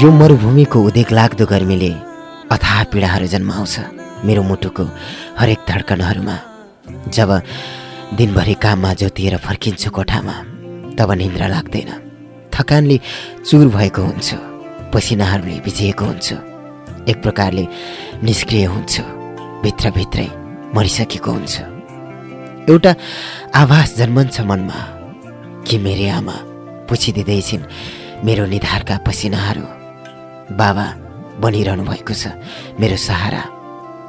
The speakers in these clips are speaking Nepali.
यो मरुभूमिको उदेक लाग्दो गर्मीले अथाह पीडाहरू जन्माउँछ मेरो मुटुको हरेक धड्कनहरूमा। जब दिनभरि काममा जोतिएर फर्किन्छु कोठामा तब निन्द्रा लाग्दैन। थकानले चुर भएको हुन्छु पसिनाहरूले भिजिएको हुन्छु एक प्रकारले निष्क्रिय हुन्छु भित्रभित्रै मरिसकेको हुन्छु। एउटा आभास जन्मन्छ मनमा कि मेरी आमा पुछिदिँदैछिन् मेरो निधारका पसिनाहरू। बाबा बनिरहनु भएको छ। मेरो सहारा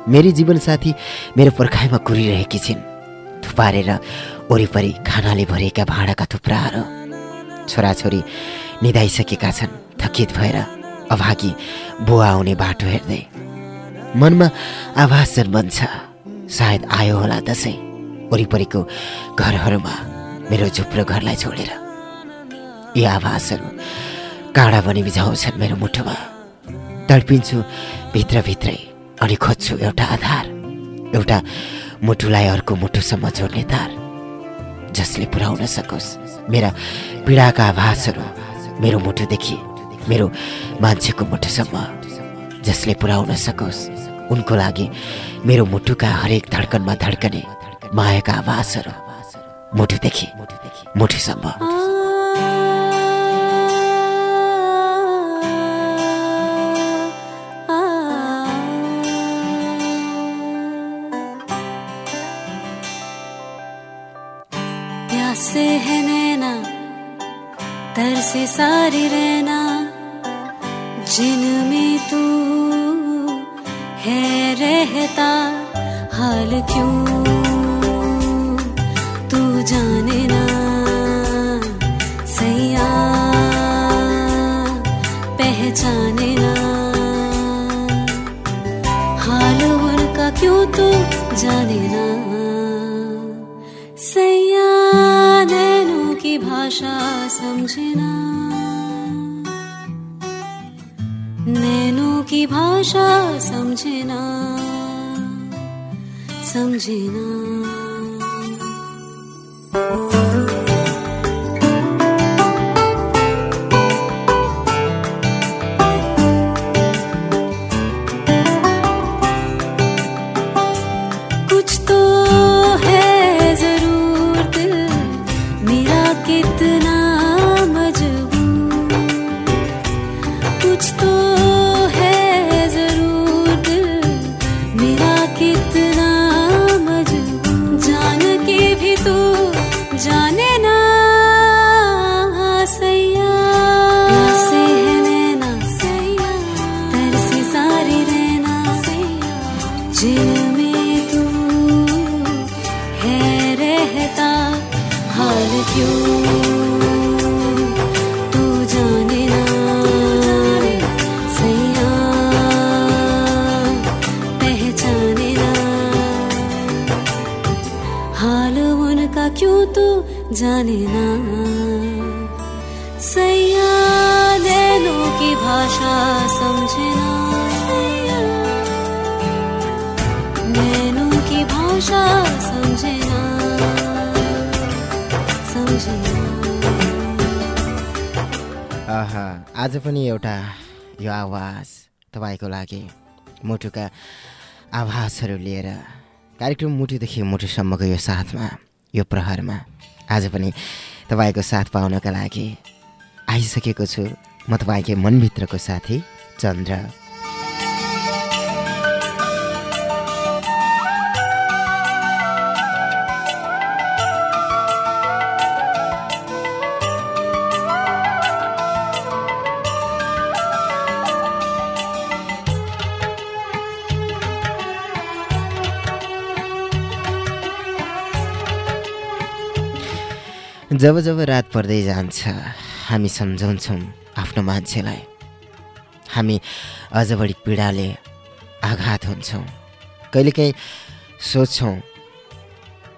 मेरी जीवनसाथी मेरो पर्खाइमा कुरिरहेकी छिन्। थुपारेर वरिपरि खानाले भरिएका भाँडाका थुप्राहरू छोराछोरी निधाइसकेका छन्। थकित भएर अभागी बुवा आउने बाटो हेर्दै मनमा आभास जन्मन्छ। सायद आयो होला दसैँ। वरिपरिको घरहरूमा मेरो झुप्रो घरलाई छोडेर यी आभासहरू काँडा बनी बिझाउँछन् मेरो मुटुमा तडपिन्छु भित्रभित्रै अनि खोज्छु एउटा आधार एउटा मुटुलाई अर्को मुटुसम्म जोड्ने तार जसले पुर्याउन सकोस्। मेरा पीडाका आभासहरू मेरो मुटुदेखि मेरो मान्छेको मुटुसम्म जसले पुर्याउन सकोस्। उनको लागि मेरो मुटुका हरेक धड्कनमा धड्कने मायाका आभासहरू मुटुदेखि मुटुसम्म। तरसे सारी रहना जिनमें तू है रहता हाल क्यों? समझना कुछ मुटुका आभासहरू लिएर कार्यक्रम मुटुदेखि मुटुसम्मको यो साथमा यो प्रहरमा आज पनि तपाईँको साथ पाउनका लागि आइसकेको छु। म तपाईँकै मनभित्रको साथी चन्द्र। जब जब रात पर्दै जान्छ हामी सम्झाउँछौँ आफ्नो मान्छेलाई। हामी अझ बढी पीडाले आघात हुन्छौँ। कहिलेकाहीँ सोध्छौँ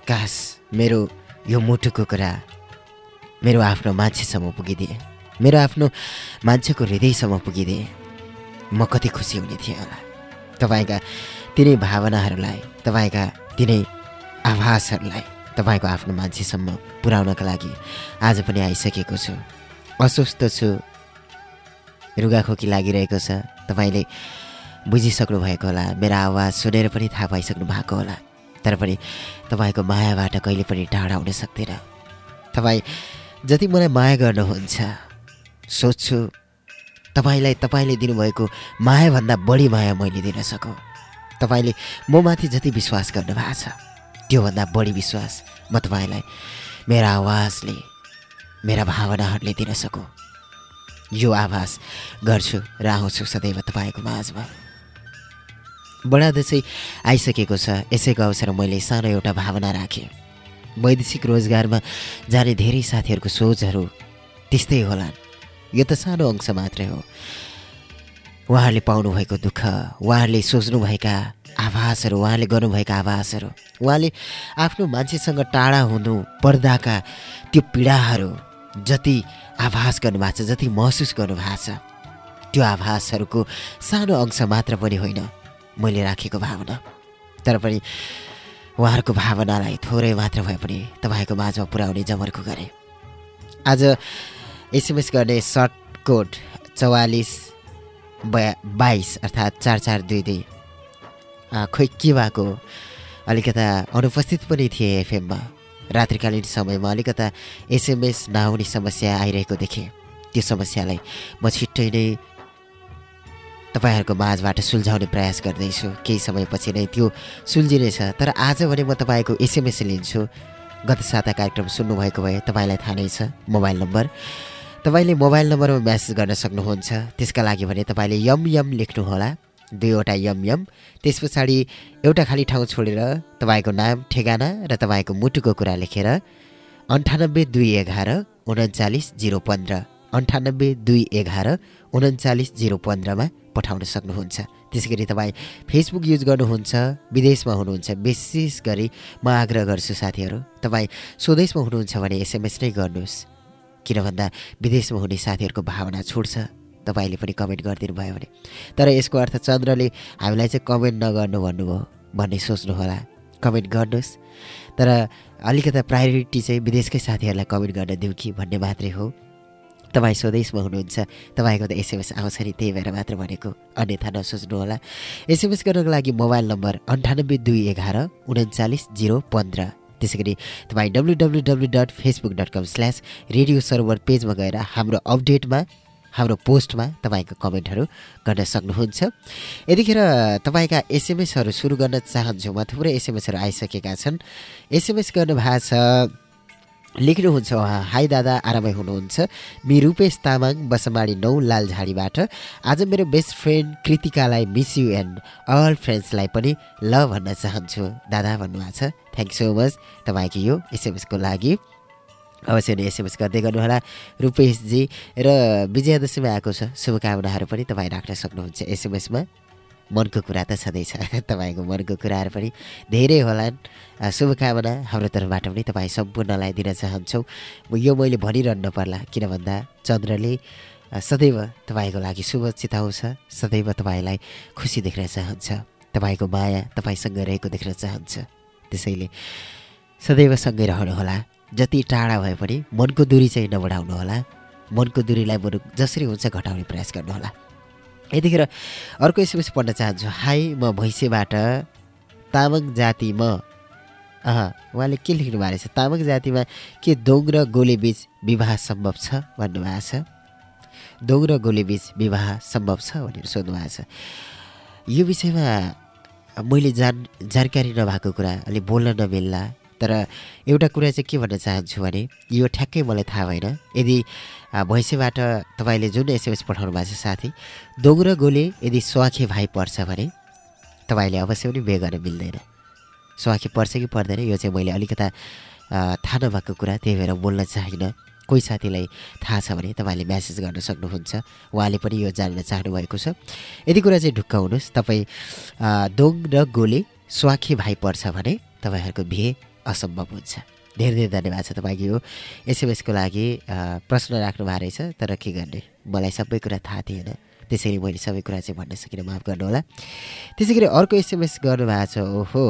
कास मेरो यो मुटुको कुरा मेरो आफ्नो मान्छेसम्म पुगिदिए। मेरो आफ्नो मान्छेको हृदयसम्म पुगिदिए। म कति खुसी हुने थिएँ होला। तपाईँका तिनै भावनाहरूलाई तपाईँका तिनै आभासहरूलाई तपाईँको आफ्नो मान्छेसम्म पुर्याउनका लागि आज पनि आइसकेको छु। अस्वस्थ छु। रुगाखोकी लागिरहेको छ। तपाईँले बुझिसक्नु भएको होला। मेरो आवाज सुनेर पनि थाहा पाइसक्नु भएको होला। तर पनि तपाईँको मायाबाट कहिले पनि टाढा हुन सक्दैन। तपाईँ जति मलाई माया गर्नुहुन्छ सोध्छु तपाईँलाई तपाईँले दिनुभएको मायाभन्दा बढी माया मैले दिन सकौँ। तपाईँले म माथि जति विश्वास गर्नुभएको छ। त्योभन्दा बढी विश्वास म तपाईँलाई मेरा आवाजले मेरा भावनाहरूले दिन सकौँ। यो आभास गर्छु र आउँछु सदैव तपाईँको माझमा। बडा दसैँ आइसकेको छ यसैको अवसर मैले सानो एउटा भावना राखेँ। वैदेशिक रोजगारमा जाने धेरै साथीहरूको सोचहरू त्यस्तै होलान्। यो त सानो अंश मात्रै हो। उहाँहरूले पाउनुभएको दुःख उहाँहरूले सोच्नुभएका आभासहरू उहाँले गर्नुभएका आभासहरू। उहाँले आफ्नो मान्छेसँग टाढा हुनु पर्दाका त्यो पीडाहरू जति आभास गर्नुभएको छ जति महसुस गर्नुभएको छ त्यो आभासहरूको सानो अंश मात्र पनि होइन मैले राखेको भावना। तर पनि उहाँहरूको भावनालाई थोरै मात्र भए पनि तपाईँको माझमा पुर्याउने जमर्को गरेँ। आज एसएमएस गर्ने सर्ट कोड चौवालिस बया बाइस अर्थात् चार चार दुई दुई खोइ के भएको? अलिकता अनुपस्थित पनि थिए एफएममा। रात्रिकालीन समयमा अलिकता एसएमएस नआउने समस्या आइरहेको देखेँ। त्यो समस्यालाई म छिट्टै नै तपाईँहरूको माझबाट सुल्झाउने प्रयास गर्दैछु। केही समयपछि नै त्यो सुल्झिनेछ। तर आज भने म तपाईँको एसएमएस लिन्छु। गत साता कार्यक्रम सुन्नुभएको भए तपाईँलाई थाहा नै छ मोबाइल नम्बर। तपाईँले मोबाइल नम्बरमा म्यासेज गर्न सक्नुहुन्छ। त्यसका लागि भने तपाईँले यम यम लेख्नुहोला। दुईवटा यम यम। त्यस पछाडि एउटा खाली ठाउँ छोडेर तपाईँको नाम ठेगाना र तपाईँको मुटुको कुरा लेखेर अन्ठानब्बे दुई एघार उन्चालिस जिरो पन्ध्र। अन्ठानब्बे दुई एघार उन्चालिस जिरो पन्ध्रमा पठाउन सक्नुहुन्छ। त्यसै गरी तपाईँ फेसबुक युज गर्नुहुन्छ विदेशमा हुनुहुन्छ विशेष गरी म आग्रह गर्छु साथीहरू तपाईँ स्वदेशमा हुनुहुन्छ भने एसएमएस नै गर्नुहोस्। किन भन्दा विदेशमा हुने साथीहरूको भावना छुट्छ तपाईँले पनि कमेन्ट गरिदिनु भयो भने। तर यसको अर्थ चन्द्रले हामीलाई चाहिँ कमेन्ट नगर्नु भन्नुभयो भन्ने सोच्नु होला कमेन्ट गर्नुहोस्। तर अलिकता प्रायोरिटी चाहिँ विदेशकै साथीहरूलाई कमेन्ट गर्न दिउँ कि भन्ने मात्रै हो। तपाईँ स्वदेशमा हुनुहुन्छ तपाईँको त एसएमएस आउँछ नि त्यही भएर मात्र भनेको। अन्यथा नसोच्नुहोला। एसएमएस गर्नको लागि मोबाइल नम्बर अन्ठानब्बे दुई एघार उन्चालिस जिरो पन्ध्र। त्यसै गरी तपाईँ W W W dot Facebook dot com slash radio server पेजमा गएर हाम्रो अपडेटमा हाम्रो पोस्टमा तपाईँको कमेन्टहरू गर्न सक्नुहुन्छ। यतिखेर तपाईँका एसएमएसहरू सुरु गर्न चाहन्छु। म थुप्रै एसएमएसहरू आइसकेका छन्। एसएमएस गर्नुभएको छ लेख्नुहुन्छ उहाँ हाई दादा आरामै हुनुहुन्छ। मि रूपेश तामाङ बसमाडी नौ लालझाडीबाट। आज मेरो बेस्ट फ्रेन्ड कृतिकालाई मिस यु एन्ड अल फ्रेन्ड्सलाई पनि ल भन्न चाहन्छु। दादा भन्नुभएको छ थ्याङ्क सो मच तपाईँको यो एसएमएसको लागि अवश्य नै एसएमएस गर्दै गर्नुहोला। रूपेशजी र विजयादशमी आएको छ। शुभकामनाहरू पनि तपाईँ राख्न सक्नुहुन्छ। एसएमएसमा मनको कुरा त छँदैछ। तपाईँको मनको कुराहरू पनि धेरै होलान्। शुभकामना हाम्रो तर्फबाट पनि तपाईँ सम्पूर्णलाई दिन चाहन्छौँ। यो मैले भनिरहनु पर्ला किन भन्दा चन्द्रले सदैव तपाईँको लागि शुभ चिताउँछ सदैव तपाईँलाई खुसी देख्न चाहन्छ तपाईँको माया तपाईँसँग रहेको देख्न चाहन्छ। त्यसैले सदैव सँगै रहनुहोला। जति टाढा भए पनि मनको दूरी चाहिँ नबढाउनु होला। मनको दूरीलाई बरु जसरी हुन्छ घटाउने प्रयास गर्नुहोला। यतिखेर अर्को एसएमएस पढ्न चाहन्छु। हाई म भैँसेबाट तामाङ जाति म अह उहाँले के लेख्नु भएको रहेछ? तामाङ जातिमा के दोङ र गोलेबिच विवाह सम्भव छ भन्नुभएको छ? दोङ र गोलेबिच विवाह सम्भव छ भनेर सोध्नु भएको छ। यो विषयमा मैले जान जानकारी नभएको कुरा अलि बोल्न नमिल्ला। तर एउटा कुरा चाहिँ के भन्न चाहन्छु भने यो ठ्याक्कै मलाई थाहा भएन। यदि भैँसेबाट तपाईँले जुन एसएमएस पठाउनु भएको छ साथी दोङ र गोले यदि स्वाखे भाइ पर्छ भने तपाईँले अवश्य पनि बे गर्न मिल्दैन। स्वाखे पर्छ कि पर्दैन यो चाहिँ मैले अलिकता थाहा नभएको कुरा त्यही भएर बोल्न चाहिनँ कोही साथीलाई थाहा छ भने तपाईँले म्यासेज गर्न सक्नुहुन्छ। उहाँले पनि यो जान्न चाहनुभएको छ। यदि कुरा चाहिँ ढुक्क हुनुहोस् तपाईँ दोङ र गोले स्वाखे भाइ पर्छ भने तपाईँहरूको बिहे असम्भव हुन्छ। धेरै धेरै धन्यवाद छ तपाईँको यो एसएमएसको लागि प्रश्न राख्नु भएको रहेछ तर के गर्ने? मलाई सबै कुरा थाहा थिएन। त्यसैले मैले सबै कुरा चाहिँ भन्न सकिनँ माफ गर्नुहोला। त्यसै गरी अर्को एसएमएस गर्नुभएको छ ओहो।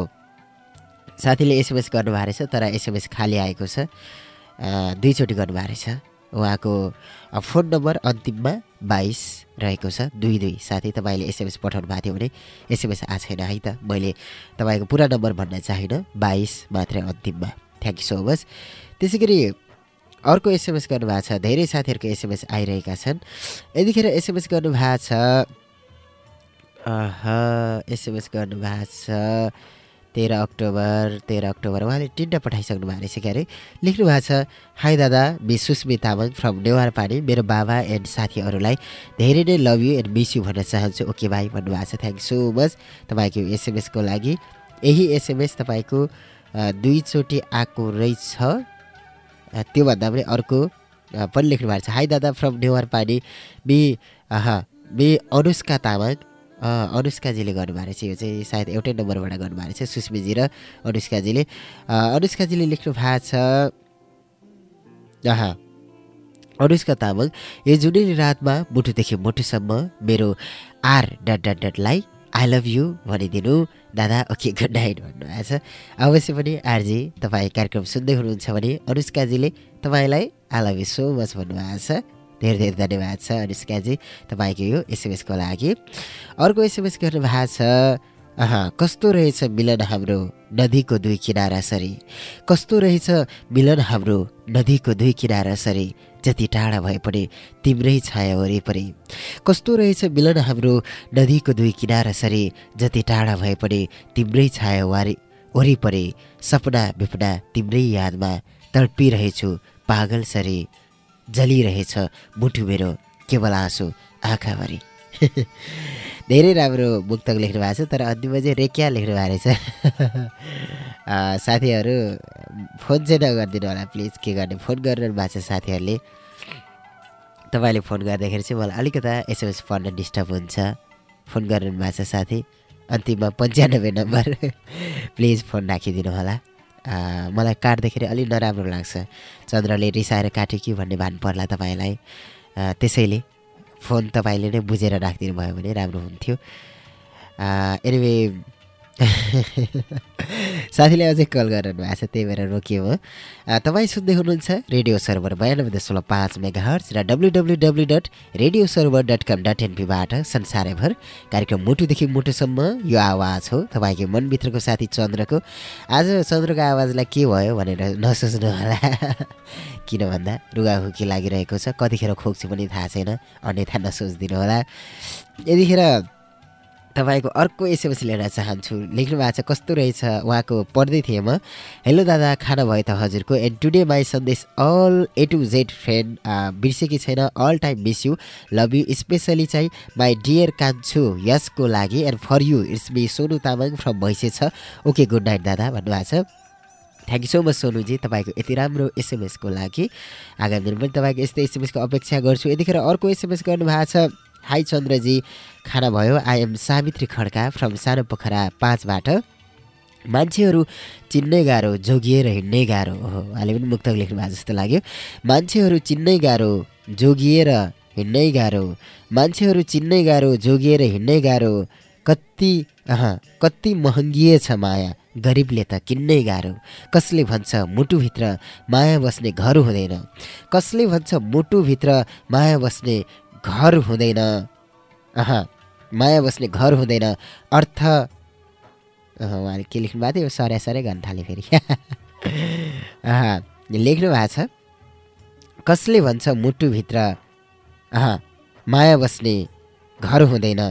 साथीले एसएमएस गर्नुभएको रहेछ तर एसएमएस खाली आएको छ। दुईचोटि गर्नुभएको रहेछ। उहाँको फोन नम्बर अन्तिममा बाइस। रहेको छ। दुई दुई साथै तपाईँले एसएमएस पठाउनु भएको थियो भने एसएमएस आएको छैन है त। मैले तपाईँको पुरा नम्बर भन्न चाहिनँ। बाइस मात्रै अन्तिममा थ्याङ्क यू सो मच त्यसै गरी अर्को एसएमएस गर्नुभएको छ। धेरै साथीहरूको एसएमएस आइरहेका छन्। यतिखेर एसएमएस गर्नुभएको छ। एसएमएस गर्नुभएको छ। तेह्र अक्टोबर तेह्र अक्टोबर उहाँले तिनवटा पठाइसक्नु भएको रहेछ क्यारे। लेख्नु भएको छ हाई दादा मि सुस्मी तामाङ फ्रम नेवार पानी मेरो बाबा एन्ड साथीहरूलाई धेरै नै love you and miss you भन्न चाहन्छु। ओके भाइ भन्नुभएको छ। थ्याङ्क सो मच तपाईँको एसएमएसको लागि। यही एसएमएस तपाईँको दुईचोटि आएको रहेछ। त्योभन्दा पनि अर्को पनि लेख्नु भएको छ। हाई दादा from Newar Pani B B Anushka Tamang अनुष्काजीले गर्नुभएको रहेछ यो चाहिँ सायद एउटै नम्बरबाट गर्नुभएको रहेछ सुस्मिजी र अनुष्काजीले अनुष्काजीले लेख्नु भएको छ अह अनुष्का तामाङ यो जुनेली रातमा मुटुदेखि मुटुसम्म मेरो आर डट डट डटलाई आई लभ यु भनिदिनु। दादा ओके गुड नाइट भन्नुभएको छ। अवश्य पनि आरजी तपाईँ कार्यक्रम सुन्दै हुनुहुन्छ भने अनुष्काजीले तपाईँलाई I love you so much भन्नुभएको छ। धेरै धेरै धन्यवाद छ अनुष्काजी तपाईँको यो एसएमएसको लागि। अर्को एसएमएस गर्नुभएको छ अह कस्तो रहेछ मिलन हाम्रो नदीको दुई किनारा सरी? कस्तो रहेछ मिलन हाम्रो नदीको दुई किनारा सरी? जति टाढा भए पनि तिम्रै छाया वरिपरि। कस्तो रहेछ मिलन हाम्रो नदीको दुई किनारा सरी? जति टाढा भए पनि तिम्रै छाया वारी वरिपरि सपना विपना तिम्रै यादमा तडपिरहेछु पागल सरी। जलिरहेछ। मुटु मेरो केवल आँसु? आँखाभरि धेरै राम्रो मुक्तक लेख्नु भएको छ तर अन्तिममा चाहिँ रेक्या लेख्नु भएको रहेछ। साथीहरू फोन चाहिँ नगरिदिनु होला प्लिज। के गर्ने? फोन गरिरहनु भएको छ साथीहरूले। तपाईँले फोन गर्दाखेरि चाहिँ मलाई अलिकता एसएमएस पढ्न डिस्टर्ब हुन्छ। फोन गरिरहनु भएको छ साथी। अन्तिममा पन्चानब्बे नम्बर। प्लिज फोन राखिदिनु होला। मलाई काट्दाखेरि अलिक नराम्रो लाग्छ। चन्द्रले रिसाएर काट्यो कि भन्ने भान पर्ला तपाईँलाई। त्यसैले फोन तपाईँले नै बुझेर राखिदिनु भयो भने राम्रो हुन्थ्यो। एनिवे साथीले अझै कल गरिरहनु भएको छ त्यही भएर रोकियो हो। तपाईँ सुन्दै हुनुहुन्छ रेडियो सर्भर बयानब्बे दशमलव पाँच मेगा हर्च र W W W dot radio server dot com dot एनपीबाट संसारैभर कार्यक्रम मुटुदेखि मुटुसम्म यो आवाज हो तपाईँको मनभित्रको साथी चन्द्रको। आज चन्द्रको आवाजलाई के भयो भनेर नसोच्नु होला। किन भन्दा रुगाखुकी लागिरहेको छ कतिखेर खोक्छु पनि थाहा छैन अन्यथा नसोचिदिनु होला। यतिखेर तपाईँको अर्को एसएमएस लिन चाहन्छु। लेख्नु भएको छ कस्तो रहेछ? उहाँको पढ्दै थिएँ म। हेलो दादा खाना भयो त हजुरको? And today my Sandesh all A to Z friend बिर्सेकी छैन। All time miss you love you specially चाहिँ माई डियर कान्छु यसको लागि and for you it's me Sonu Tamang from Bhainse छ। ओके गुड नाइट दादा भन्नुभएको छ। थ्याङ्क यू सो मच सोनुजी तपाईँको यति राम्रो एसएमएसको लागि। आगामी दिन पनि तपाईँको यस्तै एसएमएसको अपेक्षा गर्छु। यतिखेर अर्को एसएमएस गर्नुभएको छ। हाई चन्द्रजी। खाना भयो। I am Savitri Khadka from सानो पोखरा पाँचबाट। मान्छेहरू चिन्नै गाह्रो जोगिएर हिँड्नै गाह्रो। हो उहाँले पनि मुक्तक लेख्नु भएको जस्तो लाग्यो। मान्छेहरू चिन्नै गाह्रो जोगिएर हिँड्नै गाह्रो। मान्छेहरू चिन्नै गाह्रो जोगिएर हिँड्नै गाह्रो। कति अह कति महँगिएछ माया। गरिबले त किन्नै गाह्रो। कसले भन्छ मुटुभित्र माया बस्ने घर हुँदैन। कसले भन्छ मुटुभित्र माया बस्ने घर हुँदैन। अह माया बस्ने घर हुँदैन। अर्थ उहाँले के लेख्नु भएको थियो? सरे सरे गर्न थालेँ फेरि। अह, लेख्नु भएको छ कसले भन्छ मुटुभित्र अह माया बस्ने घर हुँदैन?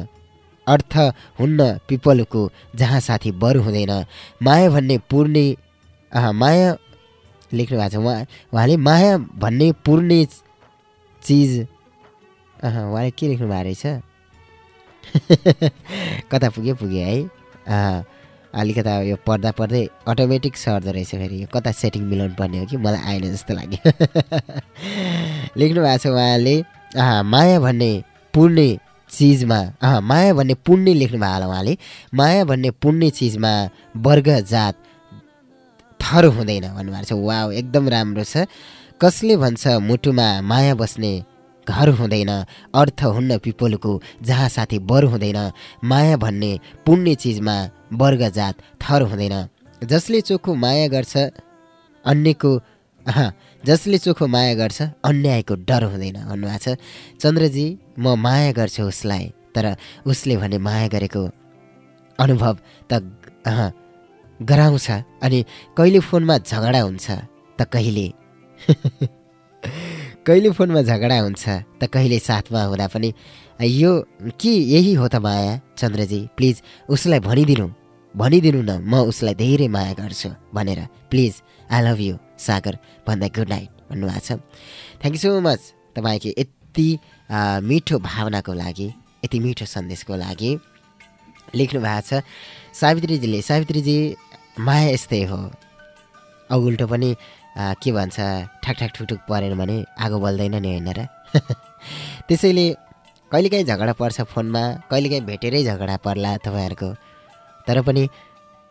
अर्थ हुन्न पिपलको जहाँ साथी बर हुँदैन। माया भन्ने पूर्णे अह माया लेख्नु भएको छ उहाँ उहाँले माया भन्ने पूर्णे चिज अह उहाँले के लेख्नु भएको रहेछ? कता पुग्यो? पुग्यो है। अलिकता यो पढ्दा पढ्दै अटोमेटिक सर्दो रहेछ फेरि। यो कता सेटिङ मिलाउनु पर्ने हो कि? मलाई आएन जस्तो लाग्यो। लेख्नु भएको छ उहाँले माया भन्ने पुण्य चिजमा माया भन्ने पुण्य लेख्नु भएको होला उहाँले। माया भन्ने पुण्य चिजमा वर्ग जात थर हुँदैन भन्नुभएको छ। वा एकदम राम्रो छ। कसले भन्छ मुटुमा माया बस्ने घर हुँदैन अर्थ हुन्न पिपलको जहाँ साथी बर हुँदैन माया भन्ने पुण्य चिजमा वर्ग जात थर हुँदैन। जसले चोखो माया गर्छ अन्यको जसले चोखो माया गर्छ अन्यायको डर हुँदैन भन्नुभएको छ। चन्द्रजी म माया गर्छु उसलाई तर उसले भने माया गरेको अनुभव त गराउँछ अनि कहिले फोनमा झगडा हुन्छ त कहिले? कहिले फोनमा झगडा हुन्छ त कहिले साथमा हुँदा पनि यो के यही हो त माया? चन्द्रजी प्लिज उसलाई भनिदिनु। भनिदिनु न म उसलाई धेरै माया गर्छु भनेर। Please I love you Sagar भन्दा गुड नाइट भन्नुभएको छ। थ्याङ्क यू सो मच तपाईँको यति मिठो भावनाको लागि यति मिठो सन्देशको लागि लेख्नु भएको छ। सावित्रीजीले सावित्रीजी माया यस्तै हो। औगुल्टो पनि के भन्छ ठ्याकठ्याक ठुकठुक परेन भने आगो बल्दैन नि होइन र? त्यसैले कहिलेकाहीँ झगडा पर्छ फोनमा कहिलेकाहीँ भेटेरै झगडा पर्ला तपाईँहरूको। तर पनि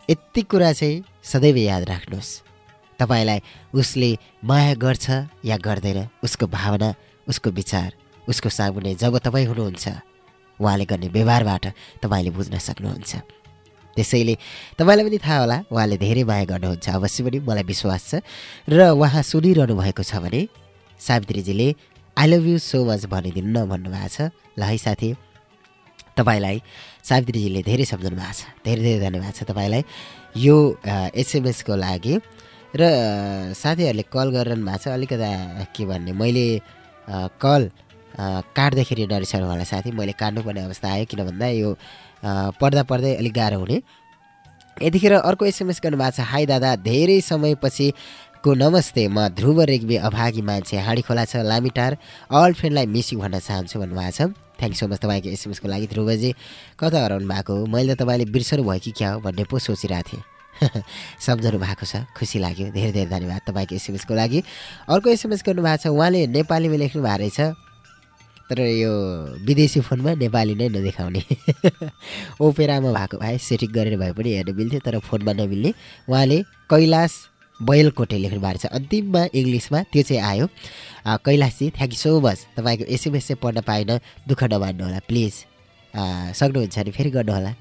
यति कुरा चाहिँ सदैव याद राख्नुहोस्। तपाईँलाई उसले माया गर्छ या गर्दैन उसको भावना उसको विचार उसको सामुने जब तपाईँ हुनुहुन्छ उहाँले गर्ने व्यवहारबाट तपाईँले बुझ्न सक्नुहुन्छ। त्यसैले तपाईँलाई पनि थाहा होला उहाँले धेरै माया गर्नुहुन्छ अवश्य पनि मलाई विश्वास छ। र उहाँ सुनिरहनु भएको छ भने सावित्रीजीले I love you so much भनिदिनु न भन्नुभएको छ। ल है साथी तपाईँलाई सावित्रीजीले धेरै सम्झाउनु भएको छ। धेरै धेरै धन्यवाद छ तपाईँलाई यो एसएमएसको लागि। र साथीहरूले कल गरिरहनु भएको छ। अलिकता के भन्ने मैले कल काट्दाखेरि नरिसाउनु होला साथी मैले काट्नुपर्ने अवस्था आयो किन भन्दा यो पढ्दा पढ्दै अलिक गाह्रो हुने। यतिखेर अर्को एसएमएस गर्नुभएको छ हाई दादा धेरै समयपछिको नमस्ते म ध्रुव रेग्मी अभागी मान्छे हाँडी खोला छ लामिटार अल फ्रेन्डलाई मिस यु भन्न चाहन्छु भन्नुभएको छ। थ्याङ्क सो मच तपाईँको एसएमएसको लागि ध्रुवजी। कता हराउनु भएको? हो मैले त तपाईँले बिर्सनु भयो कि क्या हो भन्ने पो सोचिरहेको थिएँ। सम्झनु भएको छ खुसी लाग्यो। धेरै धेरै धन्यवाद तपाईँको एसएमएसको लागि। अर्को एसएमएस गर्नुभएको छ उहाँले नेपालीमा लेख्नु भएको रहेछ तर यो विदेशी फोनमा नेपाली नै नदेखाउने। ओपेरामा भएको भए सेटिङ गरेर भए पनि हेर्न मिल्थ्यो तर फोनमा नमिल्ने। उहाँले कैलाश बैलकोटे लेख्नु भएको छ। अन्तिममा इङ्ग्लिसमा त्यो चाहिँ आयो। कैलाशजी थ्याङ्क यू सो मच तपाईँको एसएमएस चाहिँ पढ्न पाएन दुःख नमान्नु होला प्लिज सक्नुहुन्छ भने फेरि गर्नुहोला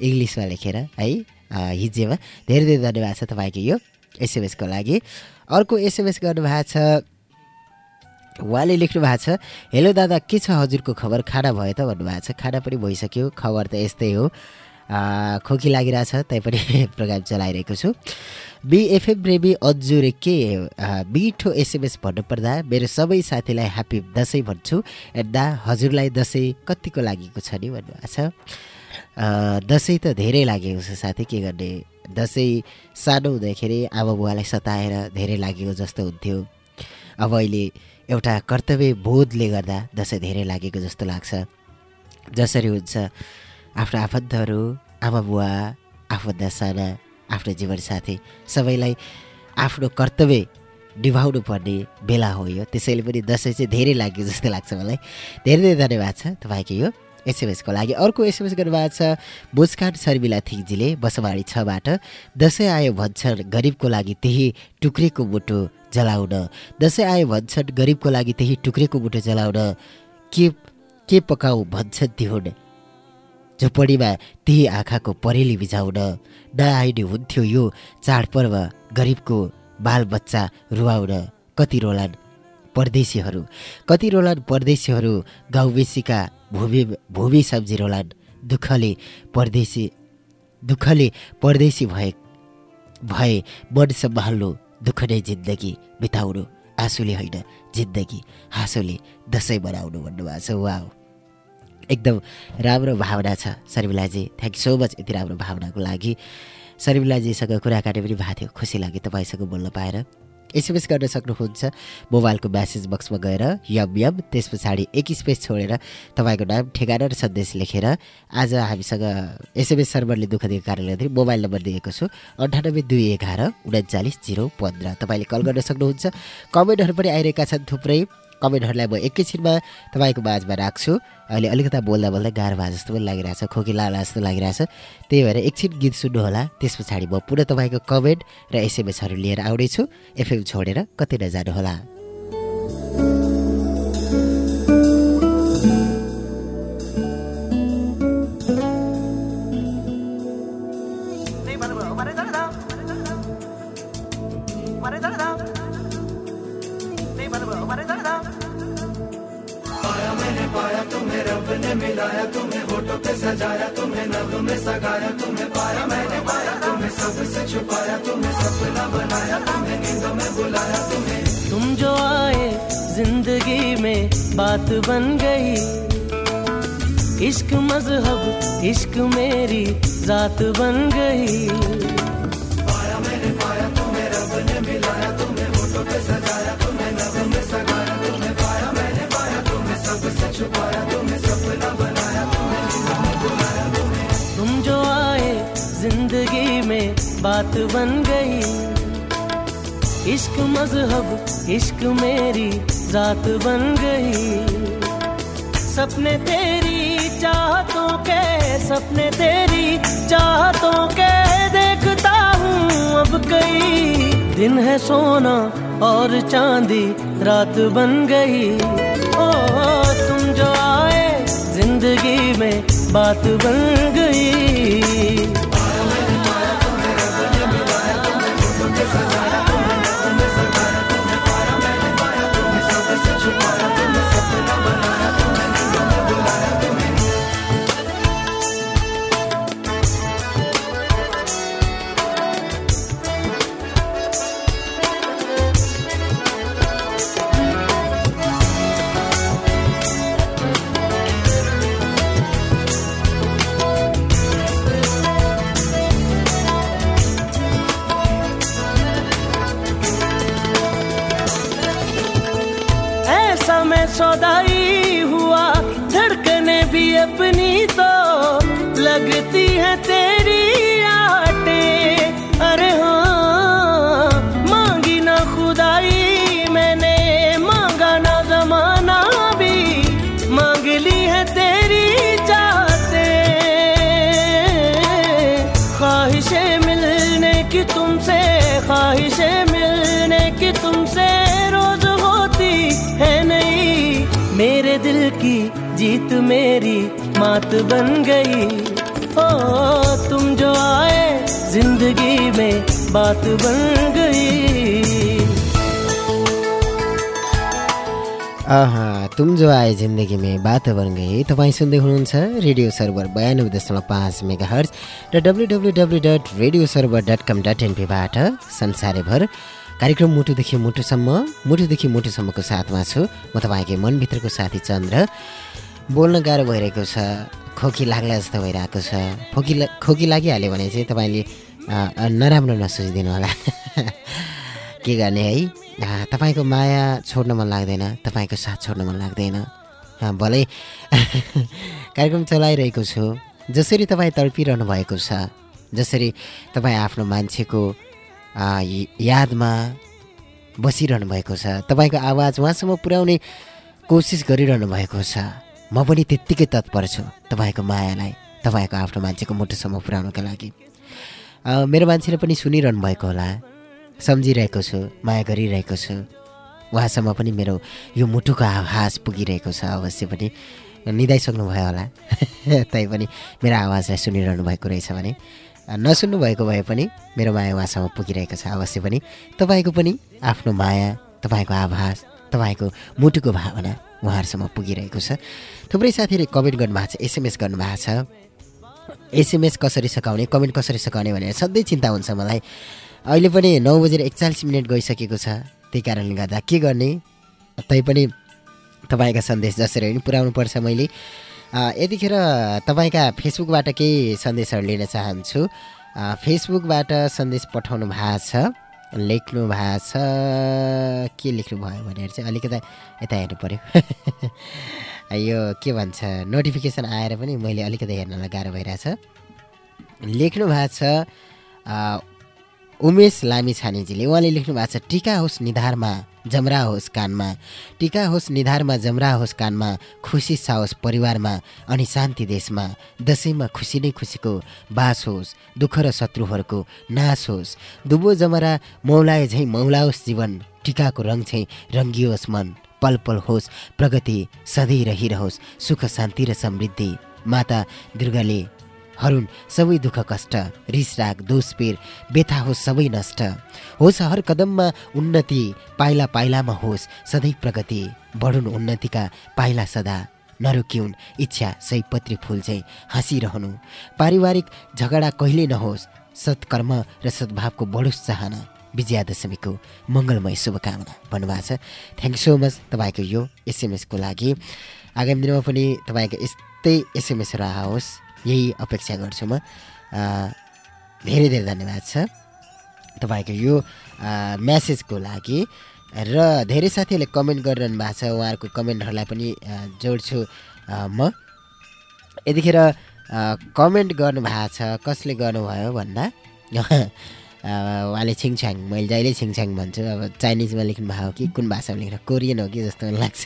इङ्ग्लिसमा लेखेर है अ, हिज्जेमा। धेरै धेरै धन्यवाद छ तपाईँको यो एसएमएसको लागि। अर्को एसएमएस गर्नुभएको छ उहाँले लेख्नु भएको छ हेलो दादा के छ हजुरको खबर? खाना भयो त भन्नुभएको छ। खाना पनि भइसक्यो। खबर त यस्तै हो। खोकी लागिरहेछ। तैपनि प्रोग्राम चलाइरहेको छु। बिएफएम प्रेमी रे के मिठो एसएमएस भन्नुपर्दा मेरो सबै साथीलाई ह्याप्पी दसैँ भन्छु। एन्ड दा हजुरलाई दसैँ कतिको लागेको छ नि भन्नुभएको छ। दसैँ त धेरै लागेको छ साथी। के गर्ने? दसैँ सानो हुँदाखेरि आमा बुवालाई सताएर धेरै लागेको जस्तो हुन्थ्यो। अब अहिले एउटा कर्तव्य बोधले गर्दा दसैँ धेरै लागेको जस्तो लाग्छ। जसरी हुन्छ आफ्नो आफन्तहरू आमा बुवा आफन्त साना आफ्नो जीवनसाथी सबैलाई आफ्नो कर्तव्य निभाउनु पर्ने बेला हो यो। त्यसैले पनि दसैँ चाहिँ धेरै लाग्यो जस्तो लाग्छ मलाई। धेरै धेरै धन्यवाद छ तपाईँको यो एसएमएसको लागि। अर्को एसएमएस गर्नुभएको छ मुस्कान शर्मिला थिङजीले बसवाडी छबाट दसैँ आयो भन्छन् गरिबको लागि त्यही टुक्रेको मुटु जलाउन। दसैँ आयो भन्छन् गरिबको लागि त्यही टुक्रेको मुटु जलाउन। के के पकाऊ भन्छन् तिहुन? झुपडीमा त्यही आँखाको परेली बिझाउन नआइने हुन्थ्यो यो चाडपर्व गरिबको बालबच्चा रुवाउन। कति रोलान् परदेशीहरू कति रोलान् परदेशीहरू गाउँबेसीका भूमि भूमि सम्झी रोलान् दुःखले परदेशी दुःखले परदेशी भए भए मन सम्हाल्नु दुःख नै जिन्दगी बिताउनु आँसुले होइन जिन्दगी हाँसोले दसैँ मनाउनु भन्नुभएको छ। वाउ। एकदम राम्रो भावना छ शर्मिलाजी। थ्याङ्क सो मच यति राम्रो भावनाको लागि। शर्मिलाजीसँग कुराकानी पनि भएको थियो। खुसी लाग्यो तपाईँसँग बोल्न पाएर। एसएमएस गर्न सक्नुहुन्छ। मोबाइलको म्यासेज बक्समा गएर यम यम त्यस पछाडि एक स्पेस छोडेर तपाईँको नाम ठेगाना र सन्देश लेखेर आज हामीसँग एसएमएस सर्भरले दुःख दिएको कारणले गर्दाखेरि मोबाइल नम्बर दिएको छु अन्ठानब्बे दुई एघार उन्चालिस जिरो पन्ध्र। तपाईँले कल गर्न सक्नुहुन्छ। कमेन्टहरू पनि आइरहेका छन् थुप्रै। कमेन्टहरूलाई म एकैछिनमा तपाईँको माझमा राख्छु। अहिले अलिकता बोल्दा बोल्दा गाह्रो भए जस्तो पनि लागिरहेछ खोकी लाला जस्तो लागिरहेछ। त्यही भएर एकछिन गीत सुन्नुहोला। त्यस पछाडि म पुनः तपाईँको कमेन्ट र एसएमएसहरू लिएर आउनेछु। एफएम छोडेर कतै नजानुहोला। मिलाया तुम्हें होठों पे सजाया तुम्हें नव में सगाया तुम्हें पाया मैंने पाया तुम्हें सबसे छुपाया तुम्हें सपना बनाया तुम्हें नींदों में बुलाया तुम्हें। तुम जो आए ज़िंदगी में बात बन गई। इश्क मज़हब इश्क मेरी जात बन गई। पाया मैंने पाया तुम्हें रब ने मिलाया तुम्हें होठों पे सजाया तुम्हें नव में सगाया तुम्हें पाया मैंने पाया तुम्हें सबसे छुपाया। ज़िंदगी में बात बन गई। इश्क मज़हब, इश्क मेरी जात बन गई। सपने तेरी चाहतों के, सपने तेरी चाहतों के देखता हूँ अब कई। दिन है सोना और चांदी, रात बन गई। ओ, तुम जो आए, ज़िंदगी में बात बन गई मात बन गई। ओ तुम जो आए जिंदगी में बात बन गई। आहा तुम जो आए जिन्दगी में बात बन गई तपाईँ सुन्दै हुनुहुन्छ रेडियो सर्भर बयानब्बे दशमलव पाँच मेगा हर्ज र W W W dot radio server dot com dot एनपीबाट संसारैभर कार्यक्रम मुटुदेखि मुटुसम्म मुटुदेखि मुटुसम्मको साथमा छु। म तपाईँकै मनभित्रको साथी चन्द्र। बोल्न गाह्रो भइरहेको छ खोकी लाग्ला जस्तो भइरहेको छ। खोकी ला- खोकी लागिहाल्यो भने चाहिँ तपाईँले नराम्रो नसोचिदिनु होला। के गर्ने है? तपाईँको माया छोड्न मन लाग्दैन तपाईँको साथ छोड्न मन लाग्दैन। भलै कार्यक्रम चलाइरहेको छु। जसरी तपाईँ तडपिरहनु भएको छ जसरी तपाईँ आफ्नो मान्छेको यादमा बसिरहनु भएको छ तपाईँको आवाज उहाँसम्म पुर्याउने कोसिस गरिरहनु भएको छ। म पनि त्यत्तिकै तत्पर छु तपाईँको मायालाई तपाईँको आफ्नो मान्छेको मुटुसम्म पुर्याउनुको लागि। मेरो मान्छेले पनि सुनिरहनु भएको होला। सम्झिरहेको छु माया गरिरहेको छु। उहाँसम्म पनि मेरो यो मुटुको आवाज पुगिरहेको छ अवश्य पनि। निदाइसक्नु भयो होला। तैपनि मेरो आवाजलाई सुनिरहनु भएको रहेछ भने। नसुन्नु भएको भए पनि मेरो माया उहाँसम्म पुगिरहेको छ अवश्य पनि। तपाईँको पनि आफ्नो माया तपाईँको आवाज तपाईँको मुटुको भावना उहाँहरूसम्म पुगिरहेको छ। थुप्रै साथीहरूले कमेन्ट गर्नुभएको छ एसएमएस गर्नुभएको छ। एसएमएस कसरी सकाउने कमेन्ट कसरी सकाउने भनेर सधैँ चिन्ता हुन्छ मलाई। अहिले पनि नौ बजेर एकचालिस मिनट गइसकेको छ त्यही कारणले गर्दा के गर्ने? तैपनि तपाईँका सन्देश जसरी पनि पुर्याउनु पर्छ मैले। यतिखेर तपाईँका फेसबुकबाट केही सन्देशहरू लिन चाहन्छु। फेसबुकबाट सन्देश पठाउनु भएको छ। लेख्नु भएको छ। के लेख्नु भयो भनेर चाहिँ अलिकता यता हेर्नु पऱ्यो यो के भन्छ नोटिफिकेसन आएर पनि मैले अलिकति हेर्नलाई गाह्रो भइरहेछ। लेख्नु भएको छ उमेश लामी छानेजीले उहाँले लेख्नु भएको छ टिका होस् निधारमा। जमरा होस् कानमा टिका होस् निधारमा जमरा होस् कानमा खुसी छाओस् परिवारमा अनि शान्ति देशमा दसैँमा खुसी नै खुसीको बास होस् दुःख र शत्रुहरूको नाश होस्। दुबो जमरा मौलाए झैँ मौलाओस् जीवन टिकाको रङ चाहिँ रङ्गियोस् मन पल पल होस् प्रगति सधैँ रहिरहोस् सुख शान्ति र समृद्धि। माता दुर्गाले हरुण सबै दुःख कष्ट रिसराग दोषपीर व्यथा होस् सबै नष्ट। होस् हर कदममा उन्नति पाइला पाइलामा होस् सधैँ प्रगति। बढुन् उन्नतिका पाइला सदा। नरुकिउन् इच्छा सयपत्री फुल चाहिँ हाँसिरहनु। पारिवारिक झगडा कहिल्यै नहोस् सत्कर्म र सद्भावको बढोस् चाहना। विजयादशमीको मङ्गलमय शुभकामना। भन्नुभएको छ। थ्याङ्क सो मच तपाईँको यो एसएमएसको लागि। आगामी दिनमा पनि तपाईँको यस्तै एसएमएसहरू आओस् यही अपेक्षा गर्छु म। धेरै धेरै धन्यवाद छ तपाईँको यो म्यासेजको लागि र धेरै साथीहरूले कमेन्ट गरिरहनु भएको छ उहाँहरूको कमेन्टहरूलाई पनि जोड्छु म। यतिखेर कमेन्ट गर्नुभएको छ कसले गर्नुभयो भन्दा? उहाँले छिङछ्याङ मैले जहिले छिङछ्याङ भन्छु अब चाइनिजमा लेख्नु भएको हो कि कुन भाषामा लेख्नु कोरियन हो कि जस्तो मलाई लाग्छ।